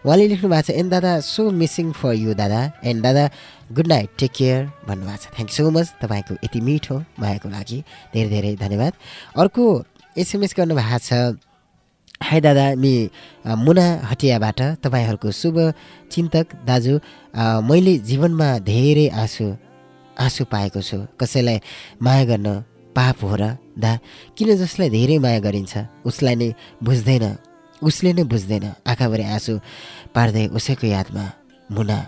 उहाँले लेख्नु भएको छ एन्ड दादा सो मिसिङ फर यु दादा। एन्ड दादा गुड नाइट टेक केयर भन्नुभएको छ। थ्याङ्क सो मच तपाईँको यति मिठो मायाको लागि धेरै धेरै धन्यवाद। अर्को एसएमएस गर्नुभएको छ हाई दादा मि मुना हटियाबाट तपाईँहरूको शुभ चिन्तक दाजु। मैले जीवनमा धेरै आँसु आँसु पाएको छु। कसैलाई माया गर्न पाप हो र दा किन जसलाई धेरै माया गरिन्छ उसलाई नै बुझ्दैन उसले नै बुझ्दैन। आँखाभरि आँसु पार्दै उसैको यादमा मुना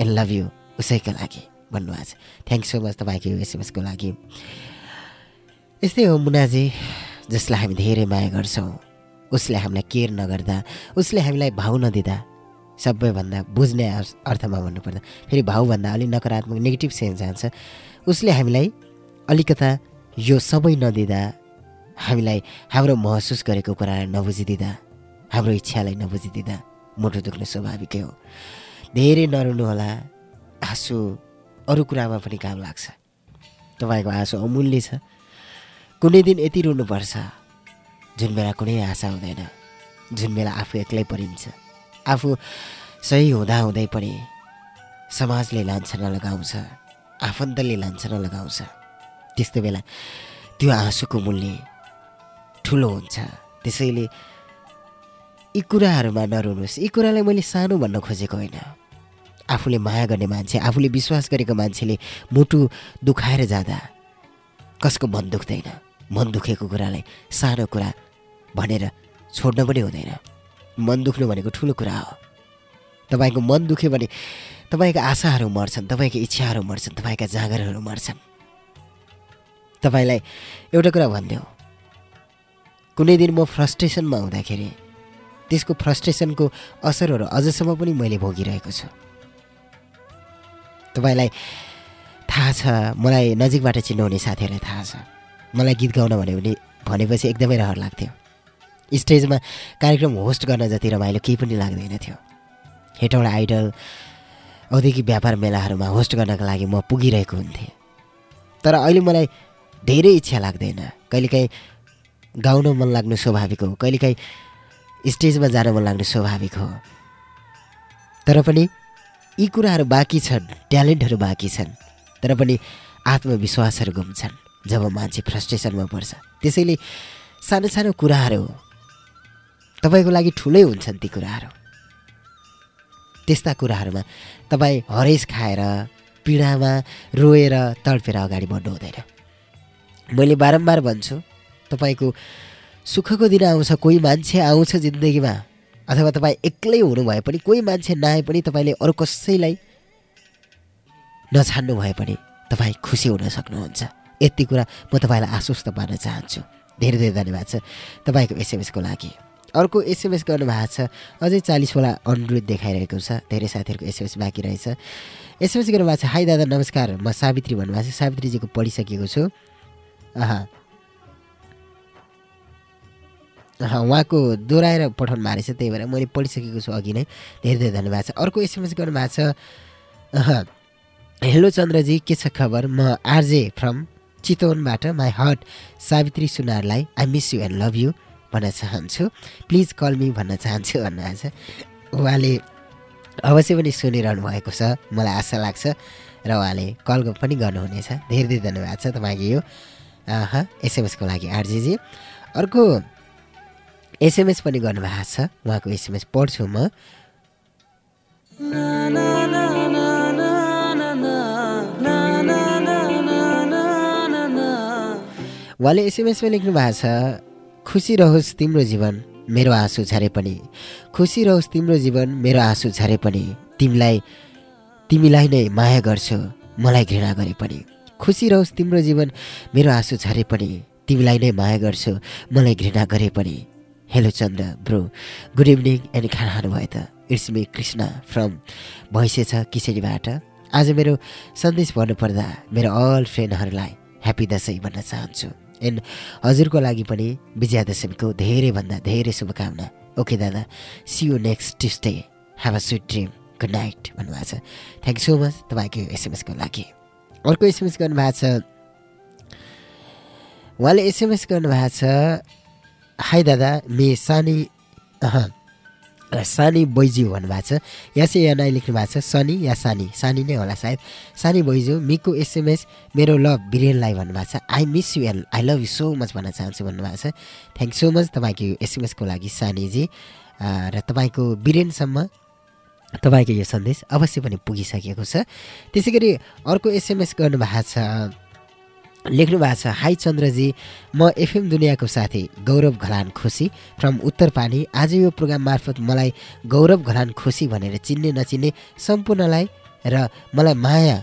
एन्ड लभ यु उसैको लागि भन्नुभएको छ थ्याङ्क सो मच तपाईँको एसएमएसको लागि। यस्तै हो मुनाजी जसलाई हामी धेरै माया गर्छौँ उसले हामीलाई केयर नगर्दा उसले हामीलाई भाउ नदिँदा सबैभन्दा बुझ्ने अर्थ- अर्थमा भन्नुपर्दा फेरि भाउभन्दा अलिक नकारात्मक नेगेटिभ सेन्स जान्छ उसले हामीलाई अलिकता यो सबै नदिँदा हामीलाई हाम्रो महसुस गरेको कुरालाई नबुझिदिँदा हाम्रो इच्छालाई नबुझिदिँदा मुटु दुख्नु स्वाभाविकै हो। धेरै नरुनु होला आँसु अरू कुरामा पनि काम लाग्छ। तपाईँको आँसु अमूल्य छ। कुनै दिन यति रुनुपर्छ जुन बेला कुनै आशा हुँदैन जुन बेला आफू एक्लै परिन्छ। आफू सही हुँदा हुँदै पनि समाजले लान्छना लगाउँछ आफन्तले लान्छना लगाउँछ। त्यस्तो बेला त्यो आँसुको मूल्य ठुलो हुन्छ। त्यसैले यी कुराहरूमा नरुनुहोस्। यी कुरालाई मैले सानो भन्न खोजेको होइन। आफूले माया गर्ने मान्छे आफूले विश्वास गरेको मान्छेले मुटु दुखाएर जाँदा कसको मन दुख्दैन? मन दुखेको कुरालाई सानो कुरा भनेर छोड्न पनि हुँदैन। मन दुख्नु भनेको ठुलो कुरा हो। तपाईँको मन दुख्यो भने तपाईँका आशाहरू मर्छन् तपाईँका इच्छाहरू मर्छन् तपाईँका जाँगरहरू मर्छन्। तपाईँलाई एउटा कुरा भनिदेऊ कुनै दिन म फ्रस्ट्रेसनमा हुँदाखेरि त्यसको फ्रस्ट्रेसनको असरहरू अझसम्म पनि मैले भोगिरहेको छु। तपाईँलाई थाहा छ मलाई नजिकबाट चिन्नुहुने साथीहरूलाई थाहा छ। मलाई गीत गाउन भन्यो भने भनेपछि एकदमै रहर लाग्थ्यो। स्टेजमा कार्यक्रम होस्ट गर्न जति रमाइलो केही पनि लाग्दैन थियो। हेटौँडा आइडल औद्योगिक व्यापार मेलाहरूमा होस्ट गर्नका लागि म पुगिरहेको हुन्थेँ। तर अहिले मलाई धेरै इच्छा लाग्दैन। कहिलेकाहीँ गाउन मन लाग्नु स्वाभाविक हो कहिलेकाहीँ स्टेजमा जान मन लाग्नु स्वाभाविक हो। तर पनि यी कुराहरू बाँकी छन् ट्यालेन्टहरू बाँकी छन् तर पनि आत्मविश्वासहरू गुम्छन् जब मान्छे फ्रस्ट्रेसनमा पर्छ। त्यसैले सानो सानो कुराहरू तपाईँको लागि ठुलै हुन्छन् ती कुराहरू। त्यस्ता कुराहरूमा तपाईँ हरेस खाएर पीडामा रोएर तडपेर अगाडि बढ्नु हुँदैन मैले बारम्बार भन्छु तपाईँको सुखको दिन आउँछ कोही मान्छे आउँछ जिन्दगीमा अथवा तपाईँ एक्लै हुनुभए पनि कोही मान्छे नआए पनि तपाईँले अरू कसैलाई नछान्नु भए पनि तपाईँ खुसी हुन सक्नुहुन्छ। यति कुरा म तपाईँलाई आश्वस्त पार्न चाहन्छु। धेरै धेरै धन्यवाद छ तपाईँको एसएमएसको लागि। अर्को एसएमएस गर्नुभएको छ अझै चालिसवटा अनुरोध देखाइरहेको छ धेरै साथीहरूको एसएमएस बाँकी रहेछ। एसएमएस गर्नुभएको छ हाई दादा नमस्कार। म सावित्री भन्नुभएको छ। सावित्रीजीको पढिसकेको छु। उहाँको दोहोऱ्याएर पठाउनु भएको रहेछ त्यही भएर मैले पढिसकेको छु अघि नै। धेरै धेरै धन्यवाद छ। अर्को एसएमएस गर्नुभएको छ हेलो चन्द्रजी के छ खबर? म आरजे फ्रम चितवनबाट my heart Savitri सुनारलाई I miss you and love you भन्न चाहन्छु। प्लिज कल मी भन्न चाहन्छु भन्नुभएको छ। उहाँले अवश्य पनि सुनिरहनु भएको छ मलाई आशा लाग्छ र उहाँले कल पनि गर्नुहुनेछ। धेरै धेरै धन्यवाद छ तपाईँको यो एसएमएसको लागि आरजेजी। अर्को एसएमएस पनि गर्नुभएको छ। उहाँको एसएमएस पढ्छु म। उहाँले एसएमएसमा लेख्नु भएको छ खुसी रहोस् तिम्रो जीवन मेरो आँसु झरे पनि। खुसी रहोस् तिम्रो जीवन मेरो आँसु झरे पनि। तिमीलाई तिमीलाई नै माया गर्छु। मलाई घृणा गरे पनि। खुसी रहोस् तिम्रो जीवन। मेरो आँसु झरे पनि तिमीलाई नै माया गर्छु मलाई घृणा गरे पनि। Hello Chandra bro good evening and खाना खानुभयो त? It's me Krishna from Bhainse छ किसेनीबाट आज मेरो सन्देश भन्नुपर्दा मेरो अल फ्रेन्डहरूलाई ह्याप्पी दसैँ भन्न चाहन्छु। एन्ड हजुरको लागि पनि विजयादशमीको धेरैभन्दा धेरै शुभकामना। ओके दादा see you next Tuesday have a sweet dream good night भन्नुभएको छ। थ्याङ्क यू सो मच तपाईँको एसएमएसको लागि। अर्को एसएमएस गर्नुभएको छ। उहाँले एसएमएस गर्नुभएको छ हाई दादा मे सानी सानी बैज्यू भन्नुभएको छ। या नाइ लेख्नु भएको छ सनी या सानी? सानी नै होला सायद। सानी बैजू मिको एसएमएस मेरो लभ बिरेनलाई भन्नुभएको छ। I miss you L I love you so much भन्न चाहन्छु भन्नुभएको छ। थ्याङ्क सो मच तपाईँको एसएमएसको लागि सानीजी। र तपाईँको बिरेनसम्म तपाईँको यो सन्देश अवश्य पनि पुगिसकेको छ। त्यसै गरी अर्को एसएमएस गर्नुभएको छ। लेख्नु भएको छ हाई चन्द्रजी म एफएम दुनियाँको साथी गौरव घलान खुसी फ्रम उत्तर पानी आज यो प्रोग्राम मार्फत मलाई गौरव घलान खुसी भनेर चिन्ने नचिन्ने सम्पूर्णलाई र मलाई माया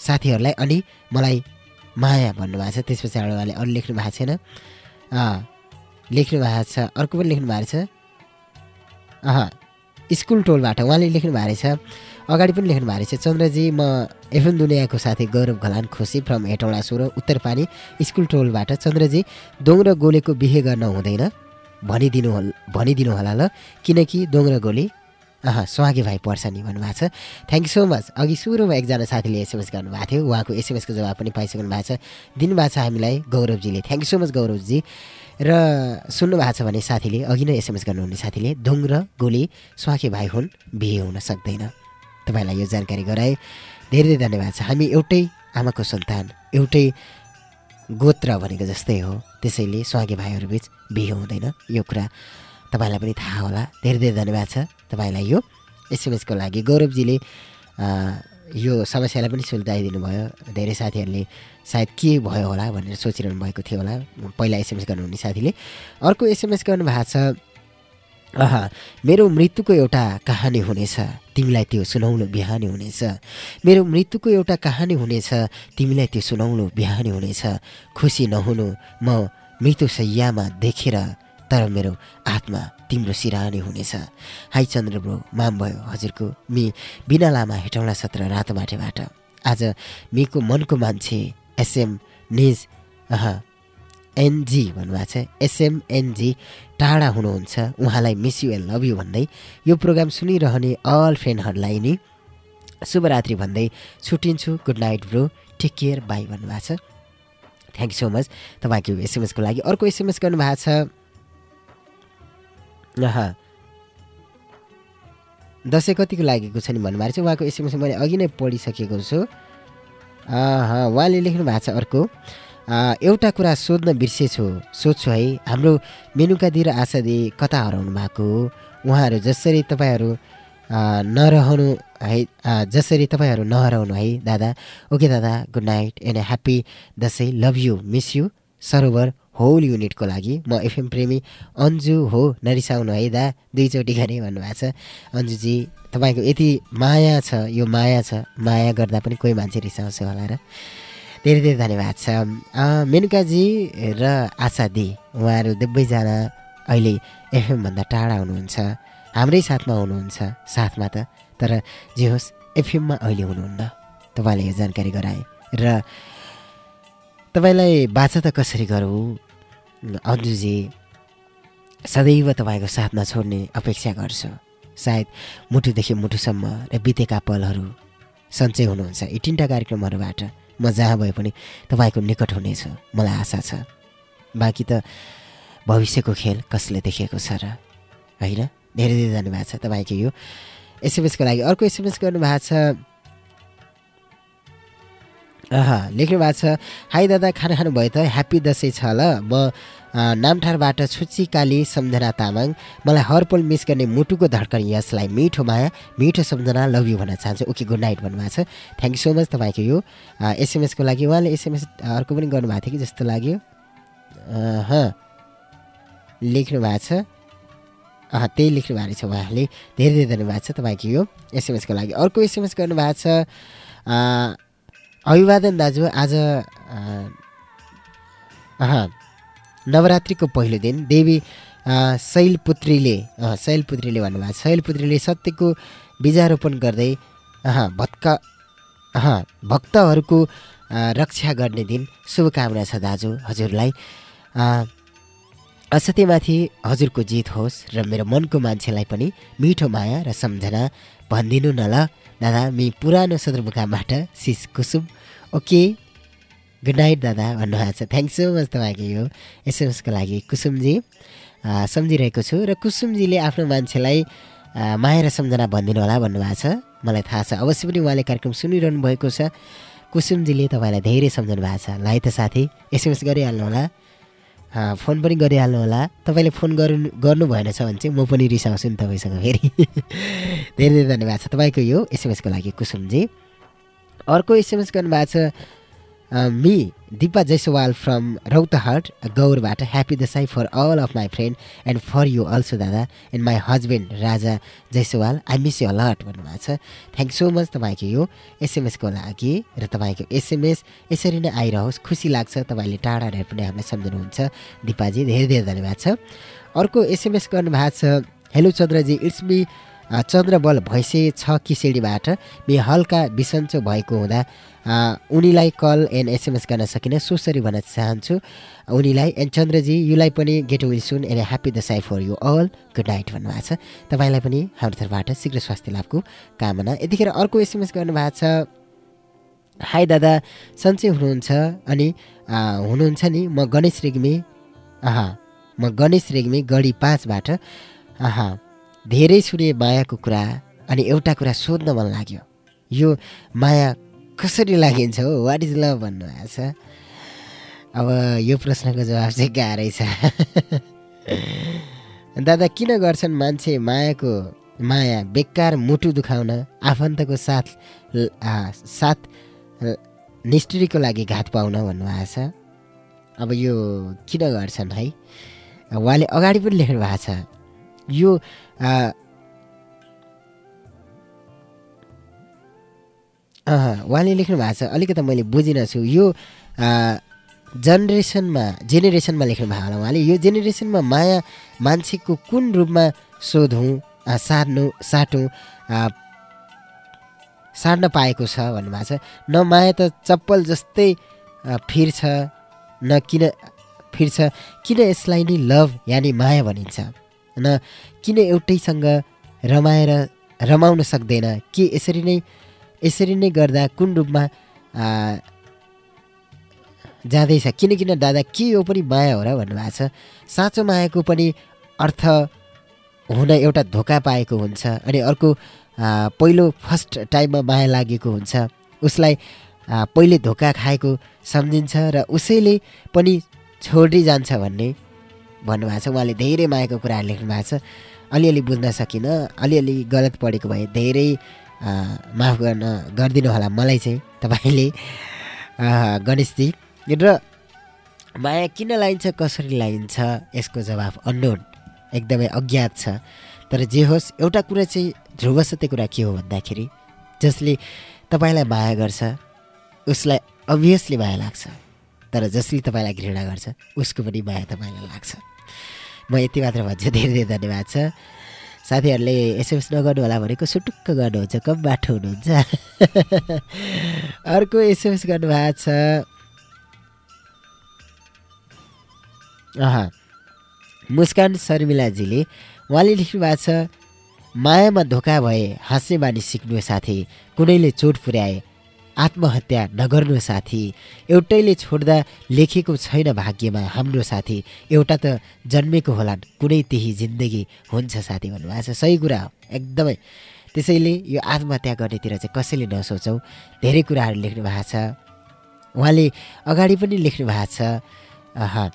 साथीहरूलाई अनि मलाई माया भन्नुभएको छ। त्यस पछाडि उहाँले अरू लेख्नु भएको छैन। लेख्नु भएको छ अर्को पनि लेख्नु भएको छ। अह स्कुल टोलबाट उहाँले लेख्नु भएको रहेछ। अगाडि पनि लेख्नु भएको रहेछ। चन्द्रजी म एफएम दुनियाँको साथी गौरव घलान खुसी फ्रम हेटौँडा सोह्र उत्तर पानी स्कुल टोलबाट। चन्द्रजी दोङ र गोलेको बिहे गर्न हुँदैन। भनिदिनु होल भनिदिनु होला ल। किनकि दोङ र गोले अह सुहागे भाइ पर्छ नि भन्नुभएको छ। थ्याङ्क सो मच अघि सुरुमा एकजना साथीले एसएमएस गर्नुभएको थियो। उहाँको एसएमएसको जवाब पनि पाइसक्नु भएको छ। दिनुभएको छ हामीलाई गौरवजीले। थ्याङ्क सो मच गौरवजी। र सुन्नु भएको छ भने साथीले अघि नै एसएमएस गर्नुहुने साथीले दोङ र गोली स्वाखे भाइ हुन् बिहे हुन सक्दैन। तपाईँलाई यो जानकारी गराए धेरै धेरै धन्यवाद छ। हामी एउटै आमाको सन्तान एउटै गोत्र भनेको जस्तै हो। त्यसैले स्वागे भाइहरूबिच बिहे हुँदैन। यो कुरा तपाईँलाई पनि थाहा होला। धेरै धेरै धन्यवाद छ तपाईँलाई यो एसएमएसको लागि। गौरवजीले यो समस्यालाई पनि सुल्झाइदिनु भयो धेरै साथीहरूले सायद के भयो होला भनेर सोचिरहनु भएको थियो होला। पहिला एसएमएस गर्नुहुने साथीले। अर्को एसएमएस गर्नुभएको छ आहा मेरो मृत्युको एउटा कहानी हुनेछ। तिमीलाई त्यो सुनाउनु बिहानी हुनेछ। मेरो मृत्युको एउटा कहानी हुनेछ। तिमीलाई त्यो सुनाउनु बिहानी हुनेछ। खुसी नहुनु। म मृत्यु सय्यामा देखेर तर मेरो आत्मा तिम्रो सिरानी हुनेछ। हाई चन्द्र ब्रो माम भयो। हजुरको मि बिना लामा हेटौँडा सत्र रातो बाटेबाट आज मिको मनको मान्छे एसएम निज एनजी भन्नुभएको छ। एसएमएनजी टाढा हुनुहुन्छ। उहाँलाई miss you and love you भन्दै यो प्रोग्राम सुनिरहने अल फ्रेन्डहरूलाई नि शुभरात्रि भन्दै छुट्टिन्छु। Good night bro take care bye भन्नुभएको छ। थ्याङ्क यू सो मच तपाईँको एसएमएसको लागि अर्को एसएमएस गर्नुभएको छ। दसैँ कतिको लागेको छ नि भन्नुभएको छ। उहाँको एसएमएस मैले अघि नै पढिसकेको छु। उहाँले लेख्नु भएको छ अर्को। एउटा कुरा सोध्न बिर्सेछु सोध्छु है हाम्रो मेनुका दिएर आशा दि कता हराउनु भएको? हो उहाँहरू जसरी तपाईँहरू नरहनु है जसरी तपाईँहरू नहराउनु है दादा। ओके दादा good night and happy Dashain love you miss you Sarowar whole युनिटको लागि म एफएम प्रेमी अन्जु हो नरिसाउनु है दा दुईचोटि गरेँ भन्नुभएको छ। अन्जुजी तपाईँको यति माया छ यो माया छ माया गर्दा पनि कोही मान्छे रिसाउँछ होला र। धेरै धेरै धन्यवाद छ। मेनुकाजी र आशा दि उहाँहरू दुवैजना अहिले एफएमभन्दा टाढा हुनुहुन्छ। हाम्रै साथमा हुनुहुन्छ साथमा त तर जे होस् एफएममा अहिले हुनुहुन्न। तपाईँले यो जानकारी गराए। र तपाईँलाई बाचा त कसरी गरौँ? अन्जुजी सदैव तपाईँको साथ नछोड्ने अपेक्षा गर्छु। सायद मुटुदेखि मुटुसम्म र बितेका पलहरू सन्चै हुनुहुन्छ। यी तिनवटा कार्यक्रमहरूबाट म जहाँ भए पनि तपाईँको निकट हुनेछु। मलाई आशा छ। बाँकी त भविष्यको खेल कसले देखेको छ र? होइन? धेरै धेरै धन्यवाद छ तपाईँको यो एसएमएसको लागि। अर्को एसएमएस गर्नुभएको छ लेख्नु भएको छ हाई दादा खाना खानुभयो त? ह्याप्पी दसैँ छ ल। म नामठारबाट छुच्ची काली सम्झना तामाङ। मलाई हरपल मिस गर्ने मुटुको धड्कन यसलाई मिठो माया मिठो सम्झना लभ यु भन्न चाहन्छु। ओके गुड नाइट भन्नुभएको छ। थ्याङ्क यू सो मच तपाईँको यो एसएमएसको लागि। उहाँले एसएमएस अर्को पनि गर्नुभएको थियो कि जस्तो लाग्यो? लेख्नु भएको छ। त्यही लेख्नु भएको रहेछ उहाँले। धेरै धेरै धन्यवाद छ तपाईँको यो एसएमएसको लागि। अर्को एसएमएस गर्नुभएको छ अभिवादन दाजु आज नवरात्रिको पहिलो दिन देवी शैलपुत्रीले शैलपुत्रीले भन्नुभएको शैलपुत्रीले सत्यको बीजारोपण गर्दै भत्क भक्तहरूको रक्षा गर्ने दिन शुभकामना छ दाजु हजुरलाई। असत्यमाथि हजुरको जित होस् र मेरो मनको मान्छेलाई पनि मिठो माया र सम्झना भनिदिनु न ल। दादा मी पुरानो सदरमुकामबाट sis Kusum. Okay good night दादा भन्नुभएको छ। थ्याङ्क सो मच तपाईँको यो एसएमएसको लागि कुसुमजी। सम्झिरहेको छु र कुसुमजीले आफ्नो मान्छेलाई माया र सम्झना भनिदिनु होला भन्नुभएको छ। मलाई थाहा छ अवश्य पनि उहाँले कार्यक्रम सुनिरहनु भएको छ। कुसुमजीले तपाईँलाई धेरै सम्झाउनु भएको छ। लाई त साथी एसएमएस गरिहाल्नु होला। फोन पनि गरिहाल्नु होला। तपाईँले फोन गर्नु गर्नु भएन छ भने चाहिँ म पनि रिसाउँछु नि तपाईँसँग फेरि। धेरै धेरै धन्यवाद छ तपाईँको यो एसएमएसको लागि कुसुमजी। अर्को एसएमएस गर्नुभएको छ me Dipa Jaiswal from Rautahat गौरबाट happy Dashain for all of my friend and for you also दादा and my husband Raja Jaiswal I miss you a lot भन्नुभएको छ थ्याङ्क सो मच तपाईँको यो एसएमएसको लागि र तपाईँको एसएमएस यसरी नै आइरहोस् खुसी लाग्छ तपाईँले टाढा रहेर पनि हामीलाई सम्झनुहुन्छ दिपाजी धेरै धेरै धन्यवाद छ अर्को एसएमएस गर्नुभएको छ hello Chandraji it's me Chandrabal Bhainse छ किसेडीबाट मे हल्का बिसन्चो भएको हुँदा उनीलाई कल एन्ड एसएमएस गर्न सकिनँ सोसरी भन्न चाहन्छु। उनीलाई एन्ड चन्द्रजी युलाई पनि get well soon and happy Dashain for you all. Good night भन्नुभएको छ। तपाईँलाई पनि हाम्रो तर्फबाट शीघ्र स्वास्थ्य लाभको कामना। यतिखेर अर्को एसएमएस गर्नुभएको छ। हाई दादा सन्चै हुनुहुन्छ अनि हुनुहुन्छ नि म गणेश रेग्मी। आहा म गणेश रेग्मी गढी पाँचबाट। आहा धेरै सुने मायाको कुरा अनि एउटा कुरा सोध्न मन लाग्यो। यो माया कसरी लागिन्छ हो? वाट इज लभ भन्नुभएको छ? अब यो प्रश्नको जवाब चाहिँ गाह्रै छ। दादा किन गर्छन् मान्छे मायाको माया बेकार मुटु दुखाउन आफन्तको साथ साथ निष्ठुरीको लागि घात पाउन भन्नुभएको छ? अब यो किन गर्छन् है? उहाँले अगाडि पनि लेख्नु भएको छ। यो उहाँले लेख्नु भएको छ अलिकति मैले बुझिनँ छु। यो जेनेरेसनमा जेनेरेसनमा लेख्नु भएको होला उहाँले। यो जेनेरेसनमा माया मान्छेको कुन रूपमा सोधौँ सार्नु साटौँ सार्न पाएको छ भन्नुभएको छ। न माया त चप्पल जस्तै फिर्छ न किन फिर्छ किन यसलाई नि लभ यानि माया भनिन्छ? न किन एउटैसँग रमाएर रमाउन सक्दैन? के यसरी नै यसरी नै गर्दा कुन रूपमा जाँदैछ? किन किन दादा के यो पनि माया हो र भन्नुभएको छ। साँचो मायाको पनि अर्थ हुन एउटा धोका पाएको हुन्छ अनि अर्को पहिलो फर्स्ट टाइममा माया लागेको हुन्छ। उसलाई पहिले धोका खाएको सम्झिन्छ र उसैले पनि छोडी जान्छ भन्ने भन्नुभएको छ। उहाँले धेरै मायाको कुराहरू लेख्नु भएको छ। अलिअलि बुझ्न सकिनँ अलिअलि गलत पढेको भए धेरै माफ गर्न गरिदिनु होला मलाई चाहिँ तपाईँले। गणेशजी र माया किन लाइन्छ कसरी लाइन्छ यसको जवाफ अननोन एकदमै अज्ञात छ। तर जे होस् एउटा कुरा चाहिँ ध्रुव सत्य कुरा के हो भन्दाखेरि जसले तपाईँलाई माया गर्छ उसलाई अभियसली माया लाग्छ। तर जसले तपाईँलाई घृणा गर्छ उसको पनि माया तपाईँलाई लाग्छ। म यति मात्र भन्छु धेरै धेरै धन्यवाद छ। साथीहरूले एसएमएस नगर्नु होला भनेको सुटुक्क गर्नुहुन्छ कम बाटो हुनुहुन्छ। अर्को एसएमएस गर्नुभएको छ। अह मुस्कान शर्मिलाजीले उहाँले लेख्नु भएको छ मायामा धोका भए हाँस्ने बानी सिक्नु साथी कुनैले चोट पुर्याए आत्महत्या नगर्नु साथी। एउटैले छोड्दा लेखेको छैन भाग्यमा हाम्रो साथी। एउटा त जन्मेको होलान् कुनै त्यही जिन्दगी हुन्छ साथी भन्नुभएको छ। सही कुरा हो एकदमै। त्यसैले यो आत्महत्या गर्नेतिर चाहिँ कसैले नसोचौँ। धेरै कुराहरू लेख्नु भएको छ। उहाँले अगाडि पनि लेख्नु भएको छ।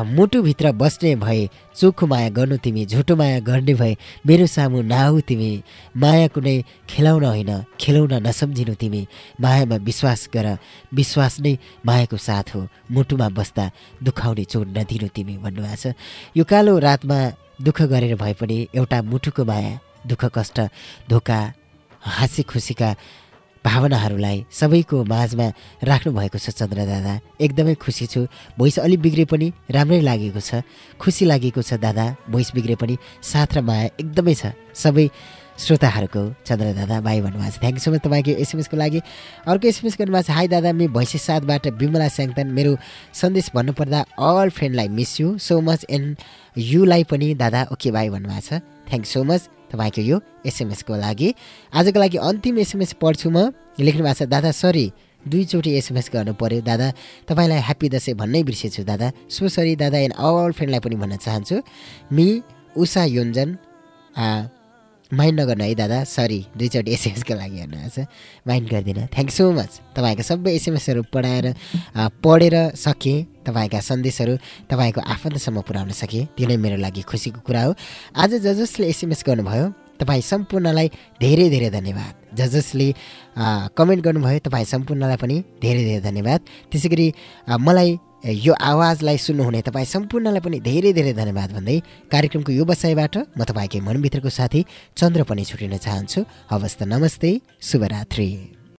मुटुभित्र बस्ने भए चोखो माया गर्नु तिमी झुटो माया गर्ने भए मेरो सामु नआऊ तिमी। माया कुनै खेलाउन होइन खेलाउन नसम्झिनु तिमी। मायामा विश्वास गर। विश्वास नै मायाको साथ हो। मुटुमा बस्दा दुखाउने चोट नदिनु तिमी भन्नुभएको छ। यो कालो रातमा दुःख गरेर भए पनि एउटा मुटुको माया दुःख कष्ट धोका हाँसी खुसीका भावनाहरूलाई सबैको माझमा राख्नुभएको छ चन्द्र दादा। एकदमै खुसी छु। भोइस अलिक बिग्रे पनि राम्रै लागेको छ। खुसी लागेको छ दादा। भोइस बिग्रे पनि साथ र माया एकदमै छ। सबै श्रोताहरूको चन्द्र दादा बाई भन्नुभएको छ। थ्याङ्क सो मच तपाईँको एसएमएसको लागि। अर्को एसएमएस गर्नुभएको छ हाई दादा। मि भैँसे साथबाट विमला स्याङतान। मेरो सन्देश भन्नुपर्दा all फ्रेन्डलाई miss you so much and युलाई पनि दादा। ओके बाई भन्नुभएको छ। थ्याङ्क सो मच तपाईँको यो एसएमएसको लागि। आजको लागि अन्तिम एसएमएस पढ्छु म। लेख्नु भएको छ दादा सरी दुईचोटि एसएमएस गर्नु पऱ्यो दादा। तपाईँलाई ह्याप्पी दसैँ भन्नै बिर्सेछु दादा। सो सरी दादा एन्ड अल फ्रेन्डलाई पनि भन्न चाहन्छु। मि उषा योन्जन माइन्ड नगर्नु है दादा। सरी दुईचोटि एसएमएसको लागि छ। माइन्ड गर्दिनँ। थ्याङ्क सो मच तपाईँको सबै एसएमएसहरू पढाएर पढेर सकेँ तपाईँका सन्देशहरू तपाईँको आफन्तसम्म पुर्याउन सकेँ। त्यो नै मेरो लागि खुसीको कुरा हो। आज ज जसले एसएमएस गर्नुभयो। तपाईँ सम्पूर्णलाई धेरै धेरै धन्यवाद। ज जसले कमेन्ट गर्नुभयो। तपाईँ सम्पूर्णलाई पनि धेरै धेरै धन्यवाद। त्यसै मलाई यो आवाजलाई सुन्नुहुने तपाईँ सम्पूर्णलाई पनि धेरै धेरै धन्यवाद भन्दै कार्यक्रमको यो बसाइबाट म तपाईँकै मनभित्रको साथी चन्द्र पनि छुटिन चाहन्छु। हवस् त नमस्ते शुभरात्रि।